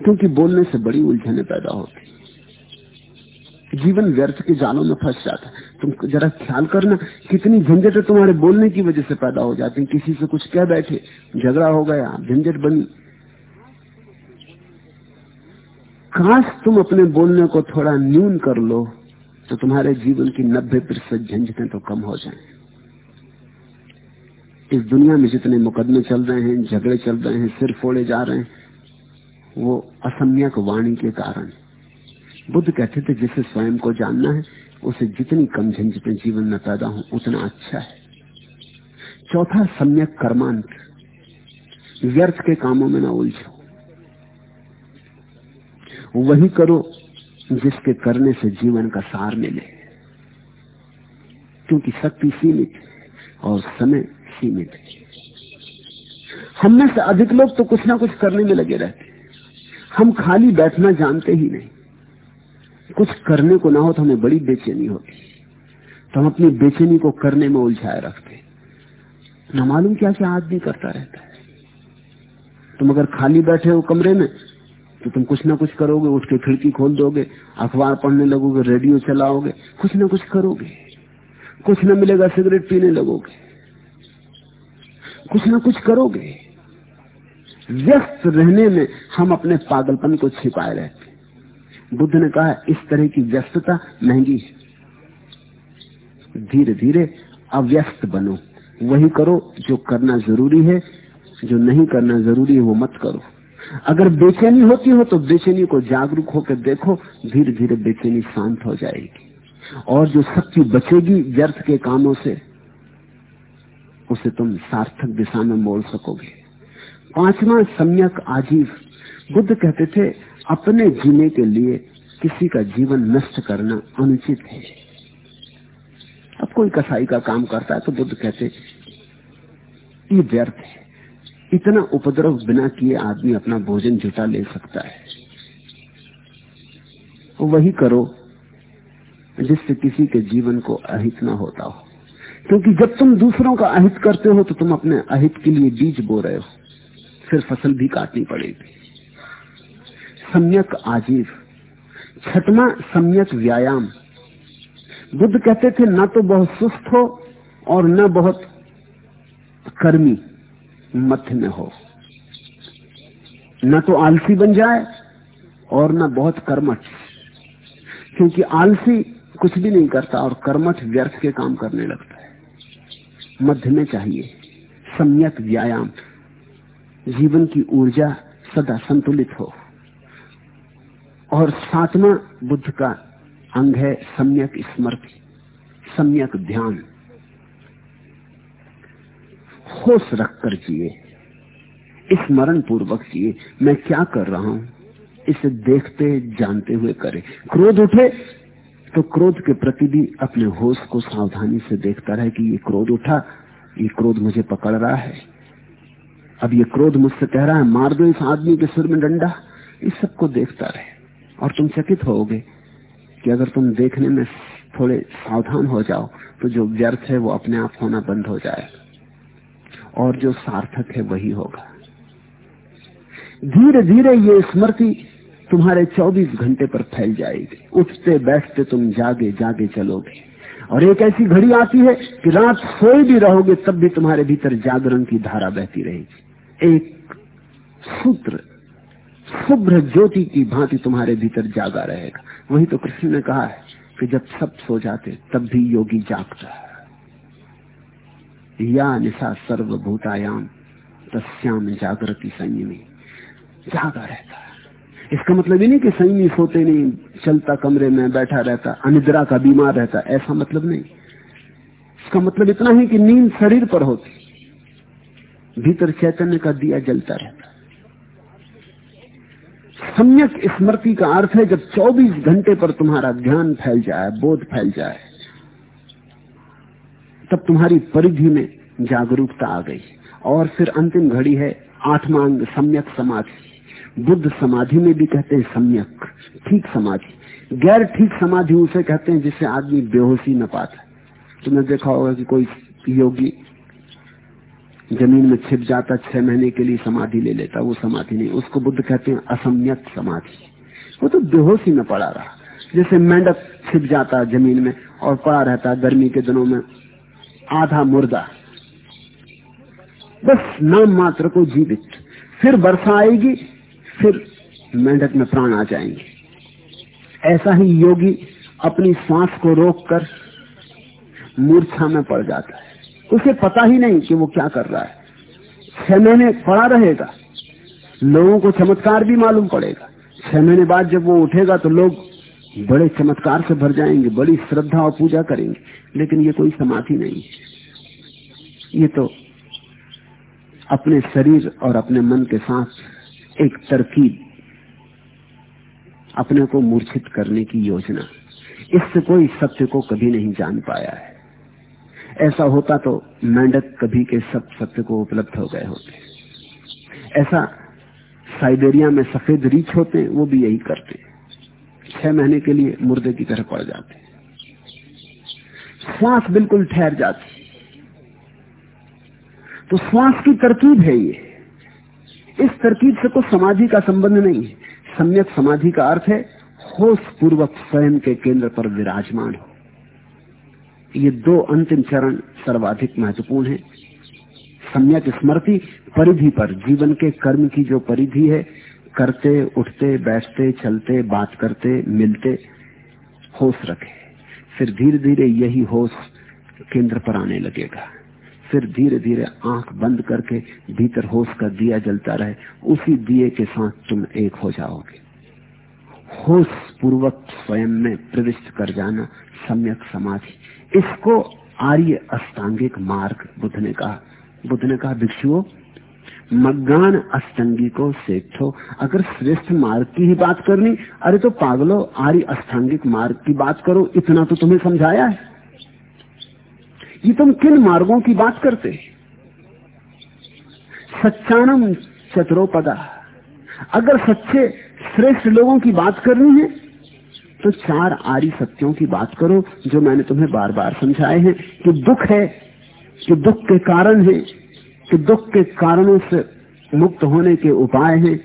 क्योंकि बोलने से बड़ी उलझने पैदा होती। जीवन व्यर्थ के जालों में फंस जाता। तुम जरा ख्याल करना, कितनी झंझट तुम्हारे बोलने की वजह से पैदा हो जाती। है किसी से कुछ कह बैठे, झगड़ा हो गया, झंझट बनी। काश तुम अपने बोलने को थोड़ा न्यून कर लो तो तुम्हारे जीवन की नब्बे प्रतिशत झंझटें तो कम हो जाएँ। इस दुनिया में जितने मुकदमे चल रहे हैं, झगड़े चल रहे हैं, सिर फोड़े जा रहे हैं, वो असम्यक वाणी के कारण। बुद्ध कहते थे, जिसे स्वयं को जानना है, उसे जितनी कम झंझटें जीवन में पैदा हो, उतना अच्छा है। चौथा सम्यक कर्मांत। व्यर्थ के कामों में ना उलझो। वही करो जिसके करने से जीवन का सार मिले। क्योंकि शक्ति सीमित और समय सीमित हम में से अधिक लोग तो कुछ ना कुछ करने में लगे रहते हम खाली बैठना जानते ही नहीं। कुछ करने को ना हो तो हमें बड़ी बेचैनी होती तो हम अपनी बेचैनी को करने में उलझाए रखते न मालूम क्या क्या आदमी करता रहता है। तुम अगर खाली बैठे हो कमरे में तो तुम कुछ ना कुछ करोगे, उठ के खिड़की खोल दोगे, अखबार पढ़ने लगोगे, रेडियो चलाओगे, कुछ ना कुछ करोगे। कुछ ना मिलेगा सिगरेट पीने लगोगे। कुछ ना कुछ करोगे। व्यस्त रहने में हम अपने पागलपन को छिपाए रहते बुद्ध ने कहा, इस तरह की व्यस्तता महँगी है। धीरे धीरे अव्यस्त बनो। वही करो जो करना ज़रूरी है, जो नहीं करना ज़रूरी है, वो मत करो। अगर बेचैनी होती हो तो बेचैनी को जागरूक होकर देखो धीरे धीरे बेचैनी शांत हो जाएगी। और जो शक्ति बचेगी व्यर्थ के कामों से, उसे तुम सार्थक दिशा में मोड़ सकोगे। पांचवा सम्यक आजीव। बुद्ध कहते थे, अपने जीने के लिए किसी का जीवन नष्ट करना अनुचित है। अब कोई कसाई का काम करता है तो बुद्ध कहते, ये व्यर्थ है। इतना उपद्रव बिना किए आदमी अपना भोजन जुटा ले सकता है। वही करो जिससे किसी के जीवन को अहित ना होता हो। क्योंकि जब तुम दूसरों का अहित करते हो तो तुम अपने अहित के लिए बीज बो रहे हो। फिर फ़सल भी काटनी पड़ेगी। सम्यक आजीव, छठवा सम्यक व्यायाम। बुद्ध कहते थे, ना तो बहुत सुस्त हो और न बहुत कर्मी। मध्य में हो। न तो आलसी बन जाए और न बहुत कर्मठ। क्योंकि आलसी कुछ भी नहीं करता और कर्मठ व्यर्थ के काम करने लगता है। मध्य में चाहिए सम्यक व्यायाम। जीवन की ऊर्जा सदा संतुलित हो। और सातवा बुद्ध का अंग है सम्यक स्मृति, सम्यक ध्यान। होश रखकर जिए। स्मरण पूर्वक जिए। मैं क्या कर रहा हूँ? इसे देखते, जानते हुए करे। क्रोध उठे तो क्रोध के प्रति भी अपने होश को सावधानी से देखता रहे कि ये क्रोध उठा, ये क्रोध मुझे पकड़ रहा है। अब ये क्रोध मुझसे कह रहा है, मार दो इस आदमी के सिर में डंडा। इस सबको देखता रहे। और तुम चकित होगे कि अगर तुम देखने में थोड़े सावधान हो जाओ तो जो व्यर्थ है वो अपने आप होना बंद हो जाएगा। और जो सार्थक है वही होगा। धीरे धीरे ये स्मृति तुम्हारे 24 घंटे पर फैल जाएगी। उठते बैठते तुम जागे जागे चलोगे। और एक ऐसी घड़ी आती है कि रात सोए भी रहोगे, तब भी तुम्हारे भीतर जागरण की धारा बहती रहेगी। एक सूत्र, शुभ्र ज्योति की भांति तुम्हारे भीतर जागा रहेगा। वही तो कृष्ण ने कहा है कि जब सब सो जाते, तब भी योगी जागता है। या निशा सर्वभूतायाम तस्याम जागृति संयमी। जागा रहता है। इसका मतलब ये नहीं कि संयमी सोते नहीं, चलता कमरे में, बैठा रहता, अनिद्रा का बीमार रहता, ऐसा मतलब नहीं। इसका मतलब इतना ही कि नींद शरीर पर होती, भीतर चैतन्य का दिया जलता रहता। सम्यक स्मृति का अर्थ है जब 24 घंटे पर तुम्हारा ध्यान फैल जाए, बोध फैल जाए तब तुम्हारी परिधि में जागरूकता आ गई। और फिर अंतिम घड़ी है आठमांग सम्यक समाधि। बुद्ध समाधि में भी कहते हैं सम्यक, ठीक समाधि। गैर ठीक समाधि उसे कहते हैं जिससे आदमी बेहोशी न पाता। तुमने देखा होगा कि कोई योगी ज़मीन में छिप जाता, छह महीने के लिए समाधि ले लेता, वो समाधि नहीं। उसको बुद्ध कहते हैं असम्यक समाधि। वो तो बेहोशी में पड़ा रहा। जैसे मेंढक छिप जाता ज़मीन में और पड़ा रहता गर्मी के दिनों में आधा मुर्दा। बस नाम मात्र को जीवित। फिर वर्षा आएगी, फिर मेंढक में प्राण आ जाएँगे। ऐसा ही योगी अपनी सांस को रोककर मूर्छा में पड़ जाता है। उसे पता ही नहीं कि वो क्या कर रहा है। छह महीने पड़ा रहेगा। लोगों को चमत्कार भी मालूम पड़ेगा। छह महीने बाद जब वो उठेगा तो लोग बड़े चमत्कार से भर जाएँगे, बड़ी श्रद्धा और पूजा करेंगे, लेकिन ये कोई समाधि नहीं है। ये तो अपने शरीर और अपने मन के साथ एक तरकीब, अपने को मूर्छित करने की योजना। इससे कोई सत्य को कभी नहीं जान पाया है। ऐसा होता तो मेंढक कभी के सब सत्य को उपलब्ध हो गए होते। ऐसा साइबेरिया में सफ़ेद रीछ होते वो भी यही करते। छह महीने के लिए मुर्दे की तरह पड़ जाते श्वास बिल्कुल ठहर जाती तो श्वास की तरकीब है ये। इस तरकीब से कुछ समाधि का संबंध नहीं है। सम्यक समाधि का अर्थ है होश पूर्वक स्वयं के केंद्र पर विराजमान हो। ये दो अंतिम चरण सर्वाधिक महत्वपूर्ण है। सम्यक स्मृति, परिधि पर। जीवन के कर्म की जो परिधि है करते, उठते, बैठते, चलते, बात करते, मिलते, होश रखे। फिर धीरे धीरे यही होश केंद्र पर आने लगेगा। फिर धीरे धीरे आँख बंद करके भीतर होश का दिया जलता रहे। उसी दिए के साथ तुम एक हो जाओगे। होश पूर्वक स्वयं में प्रविष्ट कर जाना सम्यक समाधि। इसको आर्य अष्टांगिक मार्ग बुद्ध ने कहा। बुद्ध ने कहा, भिक्षुओं मज्ञान अष्टंगी को सेठो अगर श्रेष्ठ मार्ग की ही बात करनी, अरे तो पागलो, आर्य अष्टांगिक मार्ग की बात करो, इतना तो तुम्हें समझाया है। ये तुम किन मार्गों की बात करते? सच्चानम चतुरोपदा। अगर सच्चे श्रेष्ठ लोगों की बात करनी है तो चार आरी सत्यों की बात करो, जो मैंने तुम्हें बार बार समझाए हैं कि दुख है, कि दुख के कारण है कि दुख के कारणों से मुक्त होने के उपाय हैं,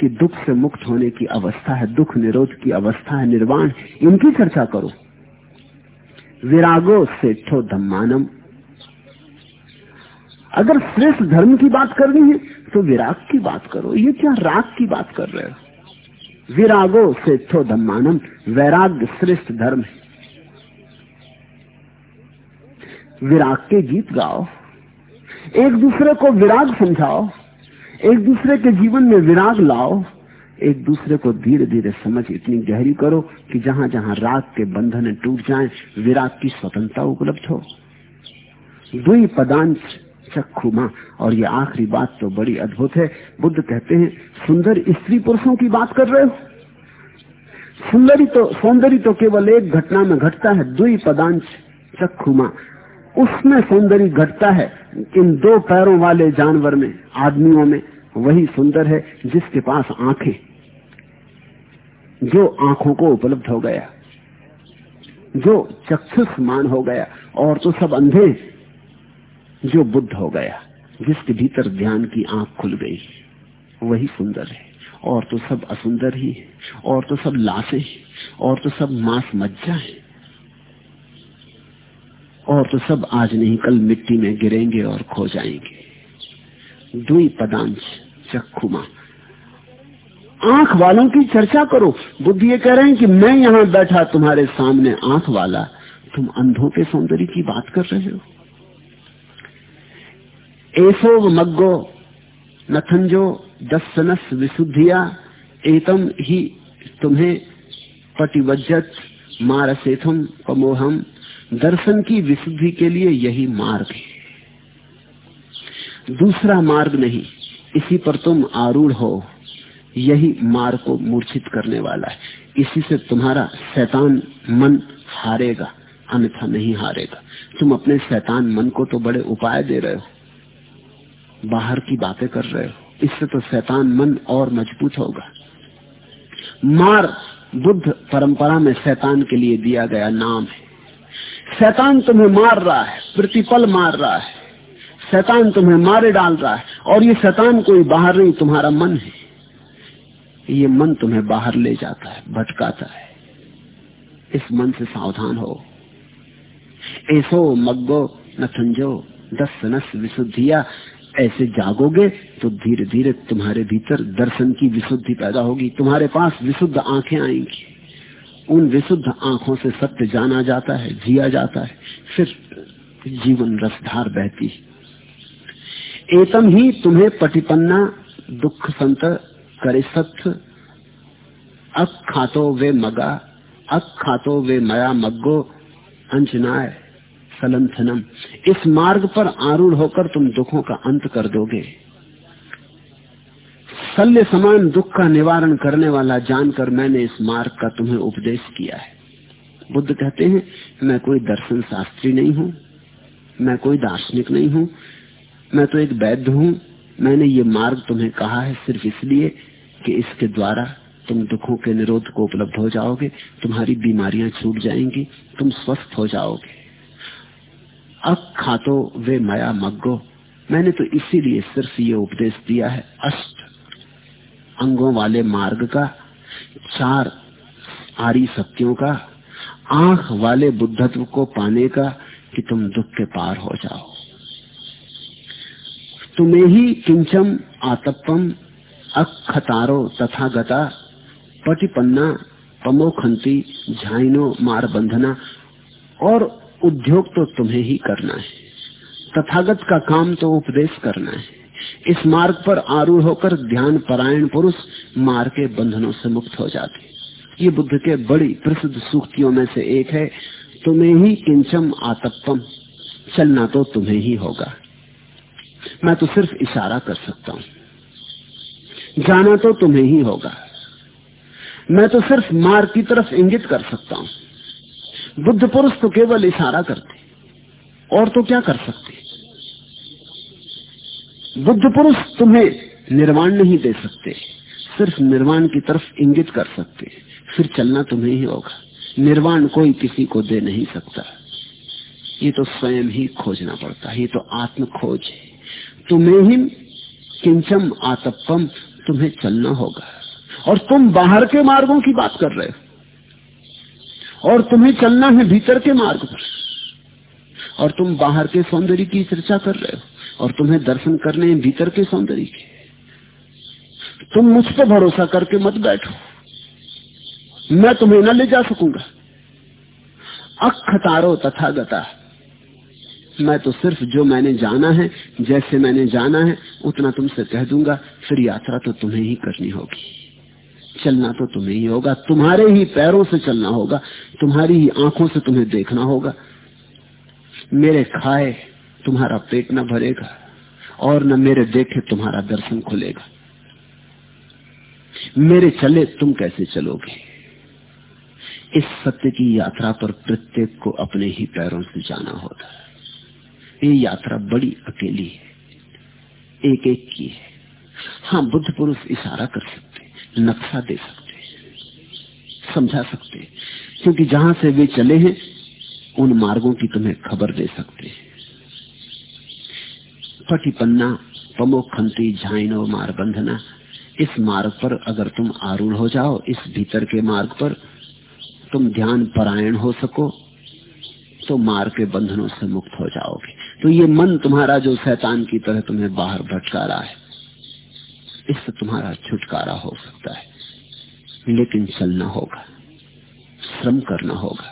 कि दुख से मुक्त होने की अवस्था है, दुख निरोध की अवस्था है, निर्वाण इनकी चर्चा करो। विरागो सेठो धम्मानम। अगर श्रेष्ठ धर्म की बात करनी है तो विराग की बात करो। ये क्या राग की बात कर रहे हो? विरागो श्रेष्ठो धम्मानम वैराग्य श्रेष्ठ धर्म है। विराग के गीत गाओ। एक दूसरे को विराग समझाओ, एक दूसरे के जीवन में विराग लाओ, एक दूसरे को धीरे धीरे समझ इतनी गहरी करो कि जहाँ जहाँ राग के बंधन टूट जाएँ, विराग की स्वतंत्रता उपलब्ध हो। दुई पदांश चक्षुमा और ये आखिरी बात तो बड़ी अद्भुत है। बुद्ध कहते हैं, सुंदर स्त्री पुरुषों की बात कर रहे हो? सुंदरी तो सौंदर्य तो केवल एक घटना में घटता है, दुई पदांश चक्षुमा उसमें सौंदर्य घटता है इन दो पैरों वाले जानवर में, आदमियों में, वही सुंदर है जिसके पास आँखें, जो आँखों को उपलब्ध हो गया, जो चक्षुष मान हो गया, और तो सब अंधे, जो बुद्ध हो गया, जिसके भीतर ध्यान की आँख खुल गई, वही सुंदर है। और तो सब असुंदर ही है, और तो सब लाशें और तो सब मांस मज्जा है। और तो सब आज नहीं, कल मिट्टी में गिरेंगे और खो जाएँगे। दुई पदांश चक्षुमा आँख वालों की चर्चा करो। बुद्ध ये कह रहे हैं कि मैं यहाँ बैठा तुम्हारे सामने आँख वाला, तुम अंधों के सौंदर्य की बात कर रहे हो। एसो मग्गो, नथंजो दसनस विशुद्धिया, एतम ही तुम्हें पटिवज्जत, मारसेथम, पमोहम दर्शन की विशुद्धि के लिए यही मार्ग है। दूसरा मार्ग नहीं, इसी पर तुम आरूढ़ हो। यही मार्ग को मूर्छित करने वाला है। इसी से तुम्हारा शैतान मन हारेगा, अन्यथा नहीं हारेगा। तुम अपने शैतान मन को तो बड़े उपाय दे रहे हो। बाहर की बातें कर रहे हो। इससे तो शैतान मन और मज़बूत होगा। मार बुद्ध परंपरा में शैतान के लिए दिया गया नाम है। शैतान तुम्हें मार रहा है, प्रतिपल मार रहा है। शैतान तुम्हें मारे डाल रहा है, और ये शैतान कोई बाहर नहीं, तुम्हारा मन है। ये मन तुम्हें बाहर ले जाता है, भटकाता है। इस मन से सावधान हो। ऐसो मग्गो नथंजो दस नस विशुद्धिया। ऐसे जागोगे तो धीरे धीरे तुम्हारे भीतर दर्शन की विशुद्धि पैदा होगी, तुम्हारे पास विशुद्ध आँखें आएँगी। उन विशुद्ध आँखों से सत्य जाना जाता है, जिया जाता है, फिर जीवन रसधार बहती एतम ही तुम्हें पटिपन्ना दुख संत करे सत्य। अक खातो वे मगा, अक खातो वे मया मग्गो, अंजनाय सलंथनम। इस मार्ग पर आरूढ़ होकर तुम दुखों का अंत कर दोगे। शल्य समान दुख का निवारण करने वाला जानकर मैंने इस मार्ग का तुम्हें उपदेश किया है। बुद्ध कहते हैं, मैं कोई दर्शन शास्त्री नहीं हूँ, मैं कोई दार्शनिक नहीं हूँ, मैं तो एक वैद्य हूँ, मैंने ये मार्ग तुम्हें कहा है सिर्फ़ इसलिए कि इसके द्वारा तुम दुखों के निरोध को उपलब्ध हो जाओगे, तुम्हारी बीमारियाँ छूट जाएँगी, तुम स्वस्थ हो जाओगे। अब खातो वे माया मग्गो, मैंने तो इसीलिए सिर्फ़ ये उपदेश दिया है, अष्ट अंगों वाले मार्ग का, चार आरी सत्यों का, आँख वाले बुद्धत्व को पाने का कि तुम दुख के पार हो जाओ। तुम्हें ही किंचम आतपम, अखतारो तथा गता पटिपन्ना, पमोखंती, झाइनो मार बंधना और उद्योग तो तुम्हें ही करना है। तथागत का काम तो उपदेश करना है। इस मार्ग पर आरूढ़ होकर ध्यान परायण पुरुष मार के बंधनों से मुक्त हो जाते ये बुद्ध के बड़ी प्रसिद्ध सूक्तियों में से एक है, तुम्हें ही किंचम आतपम चलना तो तुम्हें ही होगा। मैं तो सिर्फ़ इशारा कर सकता हूँ। जाना तो तुम्हें ही होगा। मैं तो सिर्फ़ मार्ग की तरफ़ इंगित कर सकता हूँ। बुद्ध पुरुष तो केवल इशारा करते और तो क्या कर सकते बुद्ध पुरुष तुम्हें निर्वाण नहीं दे सकते। सिर्फ़ निर्वाण की तरफ़ इंगित कर सकते। फिर चलना तुम्हें ही होगा। निर्वाण कोई किसी को दे नहीं सकता। ये तो स्वयं ही खोजना पड़ता है। ये तो आत्म खोज है। तुम्हें ही किंचम आतपम तुम्हें चलना होगा। और तुम बाहर के मार्गों की बात कर रहे हो। और तुम्हें चलना है भीतर के मार्ग पर। और तुम बाहर के सौंदर्य की चर्चा कर रहे हो। और तुम्हें दर्शन करने हैं भीतर के सौंदर्य के। तुम मुझ पर भरोसा करके मत बैठो। मैं तुम्हें न ले जा सकूँगा। अखतारो तथा गता मैं तो सिर्फ़ जो मैंने जाना है, जैसे मैंने जाना है, उतना तुमसे कह दूँगा। फिर यात्रा तो तुम्हें ही करनी होगी। चलना तो तुम्हें ही होगा। तुम्हारे ही पैरों से चलना होगा। तुम्हारी ही आँखों से तुम्हें देखना होगा। मेरे खाए तुम्हारा पेट न भरेगा और न मेरे देखे तुम्हारा दर्शन खुलेगा। मेरे चले तुम कैसे चलोगे? इस सत्य की यात्रा पर प्रत्येक को अपने ही पैरों से जाना होता है। ये यात्रा बड़ी अकेली है एक एक की है। हाँ बुद्ध पुरुष इशारा कर सकते, नक्शा दे सकते, समझा सकते, क्योंकि जहाँ से वे चले हैं, उन मार्गों की तुम्हें खबर दे सकते हैं। पटिपन्ना पमोखंती झाइनो मार बंधना इस मार्ग पर अगर तुम आरूढ़ हो जाओ, इस भीतर के मार्ग पर तुम ध्यान परायण हो सको तो मार के बंधनों से मुक्त हो जाओगे। तो ये मन तुम्हारा जो शैतान की तरह तुम्हें बाहर भटका रहा है, इससे तुम्हारा छुटकारा हो सकता है। लेकिन चलना होगा, श्रम करना होगा।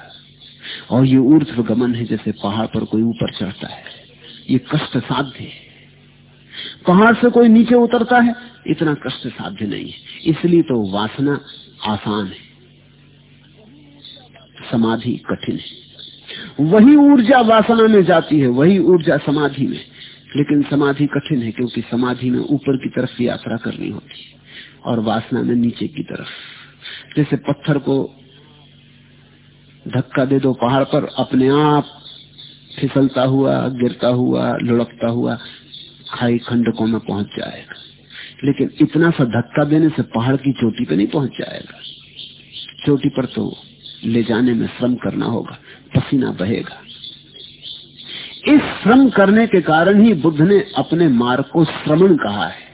और ये ऊर्ध्व गमन है जैसे पहाड़ पर कोई ऊपर चढ़ता है। ये कष्ट साध्य है। पहाड़ से कोई नीचे उतरता है, इतना कष्ट साध्य नहीं है। इसलिए तो वासना आसान है। समाधि कठिन है। वही ऊर्जा वासना में जाती है, वही ऊर्जा समाधि में। लेकिन समाधि कठिन है, क्योंकि समाधि में ऊपर की तरफ़ यात्रा करनी होती है और वासना में नीचे की तरफ़। जैसे पत्थर को धक्का दे दो पहाड़ पर, अपने आप फिसलता हुआ, गिरता हुआ, लुढ़कता हुआ खाई खंडकों में पहुँच जाएगा। लेकिन इतना सा धक्का देने से पहाड़ की चोटी पे नहीं पहुँच जाएगा। चोटी पर तो ले जाने में श्रम करना होगा, पसीना बहेगा। इस श्रम करने के कारण ही बुद्ध ने अपने मार्ग को श्रमण कहा है।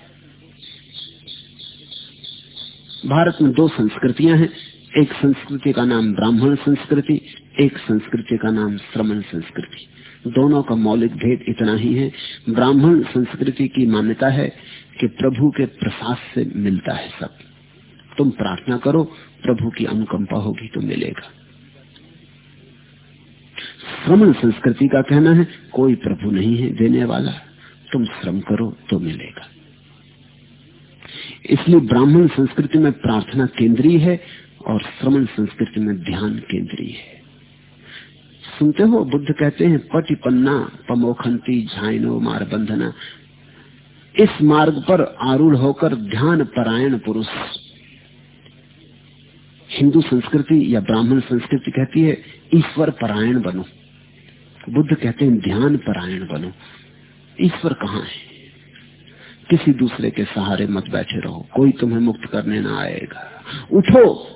भारत में दो संस्कृतियाँ हैं एक संस्कृति का नाम ब्राह्मण संस्कृति, एक संस्कृति का नाम श्रमण संस्कृति। दोनों का मौलिक भेद इतना ही है, ब्राह्मण संस्कृति की मान्यता है कि प्रभु के प्रसाद से मिलता है सब। तुम प्रार्थना करो, प्रभु की अनुकंपा होगी तो मिलेगा। श्रमण संस्कृति का कहना है, कोई प्रभु नहीं है देने वाला, तुम श्रम करो तो मिलेगा। इसलिए ब्राह्मण संस्कृति में प्रार्थना केंद्रीय है और श्रमण संस्कृति में ध्यान केंद्रीय है। सुनते हो, बुद्ध कहते हैं पटिपन्ना पमोखंती, झाइनो मार बंधना इस मार्ग पर आरूढ़ होकर ध्यान परायण पुरुष। हिंदू संस्कृति या ब्राह्मण संस्कृति कहती है, ईश्वर परायण बनो। बुद्ध कहते हैं, ध्यान परायण बनो। ईश्वर कहाँ है? किसी दूसरे के सहारे मत बैठे रहो। कोई तुम्हें मुक्त करने ना आएगा। उठो!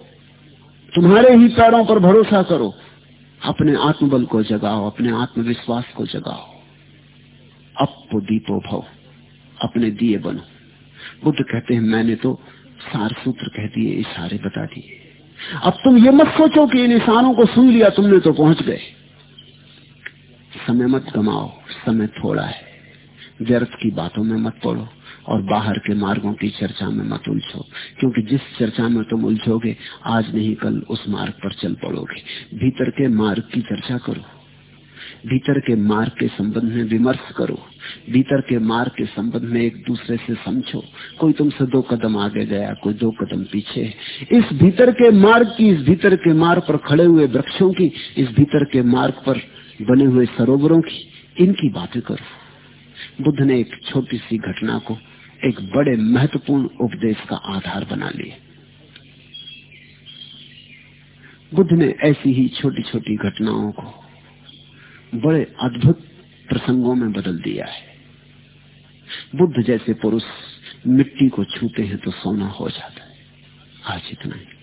तुम्हारे ही पैरों पर भरोसा करो। अपने आत्मबल को जगाओ, अपने आत्मविश्वास को जगाओ। अपो दीपो भव, अपने दिए बनो। बुद्ध कहते हैं, मैंने तो सार सूत्र कह दिए, इशारे बता दिए। अब तुम ये मत सोचो कि इन इशारों को सुन लिया तुमने तो पहुँच गए। समय मत गमाओ, समय थोड़ा है। व्यर्थ की बातों में मत पड़ो। और बाहर के मार्गों की चर्चा में मत उलझो, क्योंकि जिस चर्चा में तुम उलझोगे, आज नहीं, कल उस मार्ग पर चल पड़ोगे। भीतर के मार्ग की चर्चा करो। भीतर के मार्ग के संबंध में विमर्श करो। भीतर के मार्ग के संबंध में एक दूसरे से समझो। कोई तुमसे दो कदम आगे गया, कोई दो कदम पीछे। इस भीतर के मार्ग की, इस भीतर के मार्ग पर खड़े हुए वृक्षों की, इस भीतर के मार्ग पर बने हुए सरोवरों की, इनकी बातें करो। बुद्ध ने एक छोटी सी घटना को एक बड़े महत्वपूर्ण उपदेश का आधार बना लिए। बुद्ध ने ऐसी ही छोटी छोटी घटनाओं को बड़े अद्भुत प्रसंगों में बदल दिया है। बुद्ध जैसे पुरुष मिट्टी को छूते हैं तो सोना हो जाता है। आज इतना ही।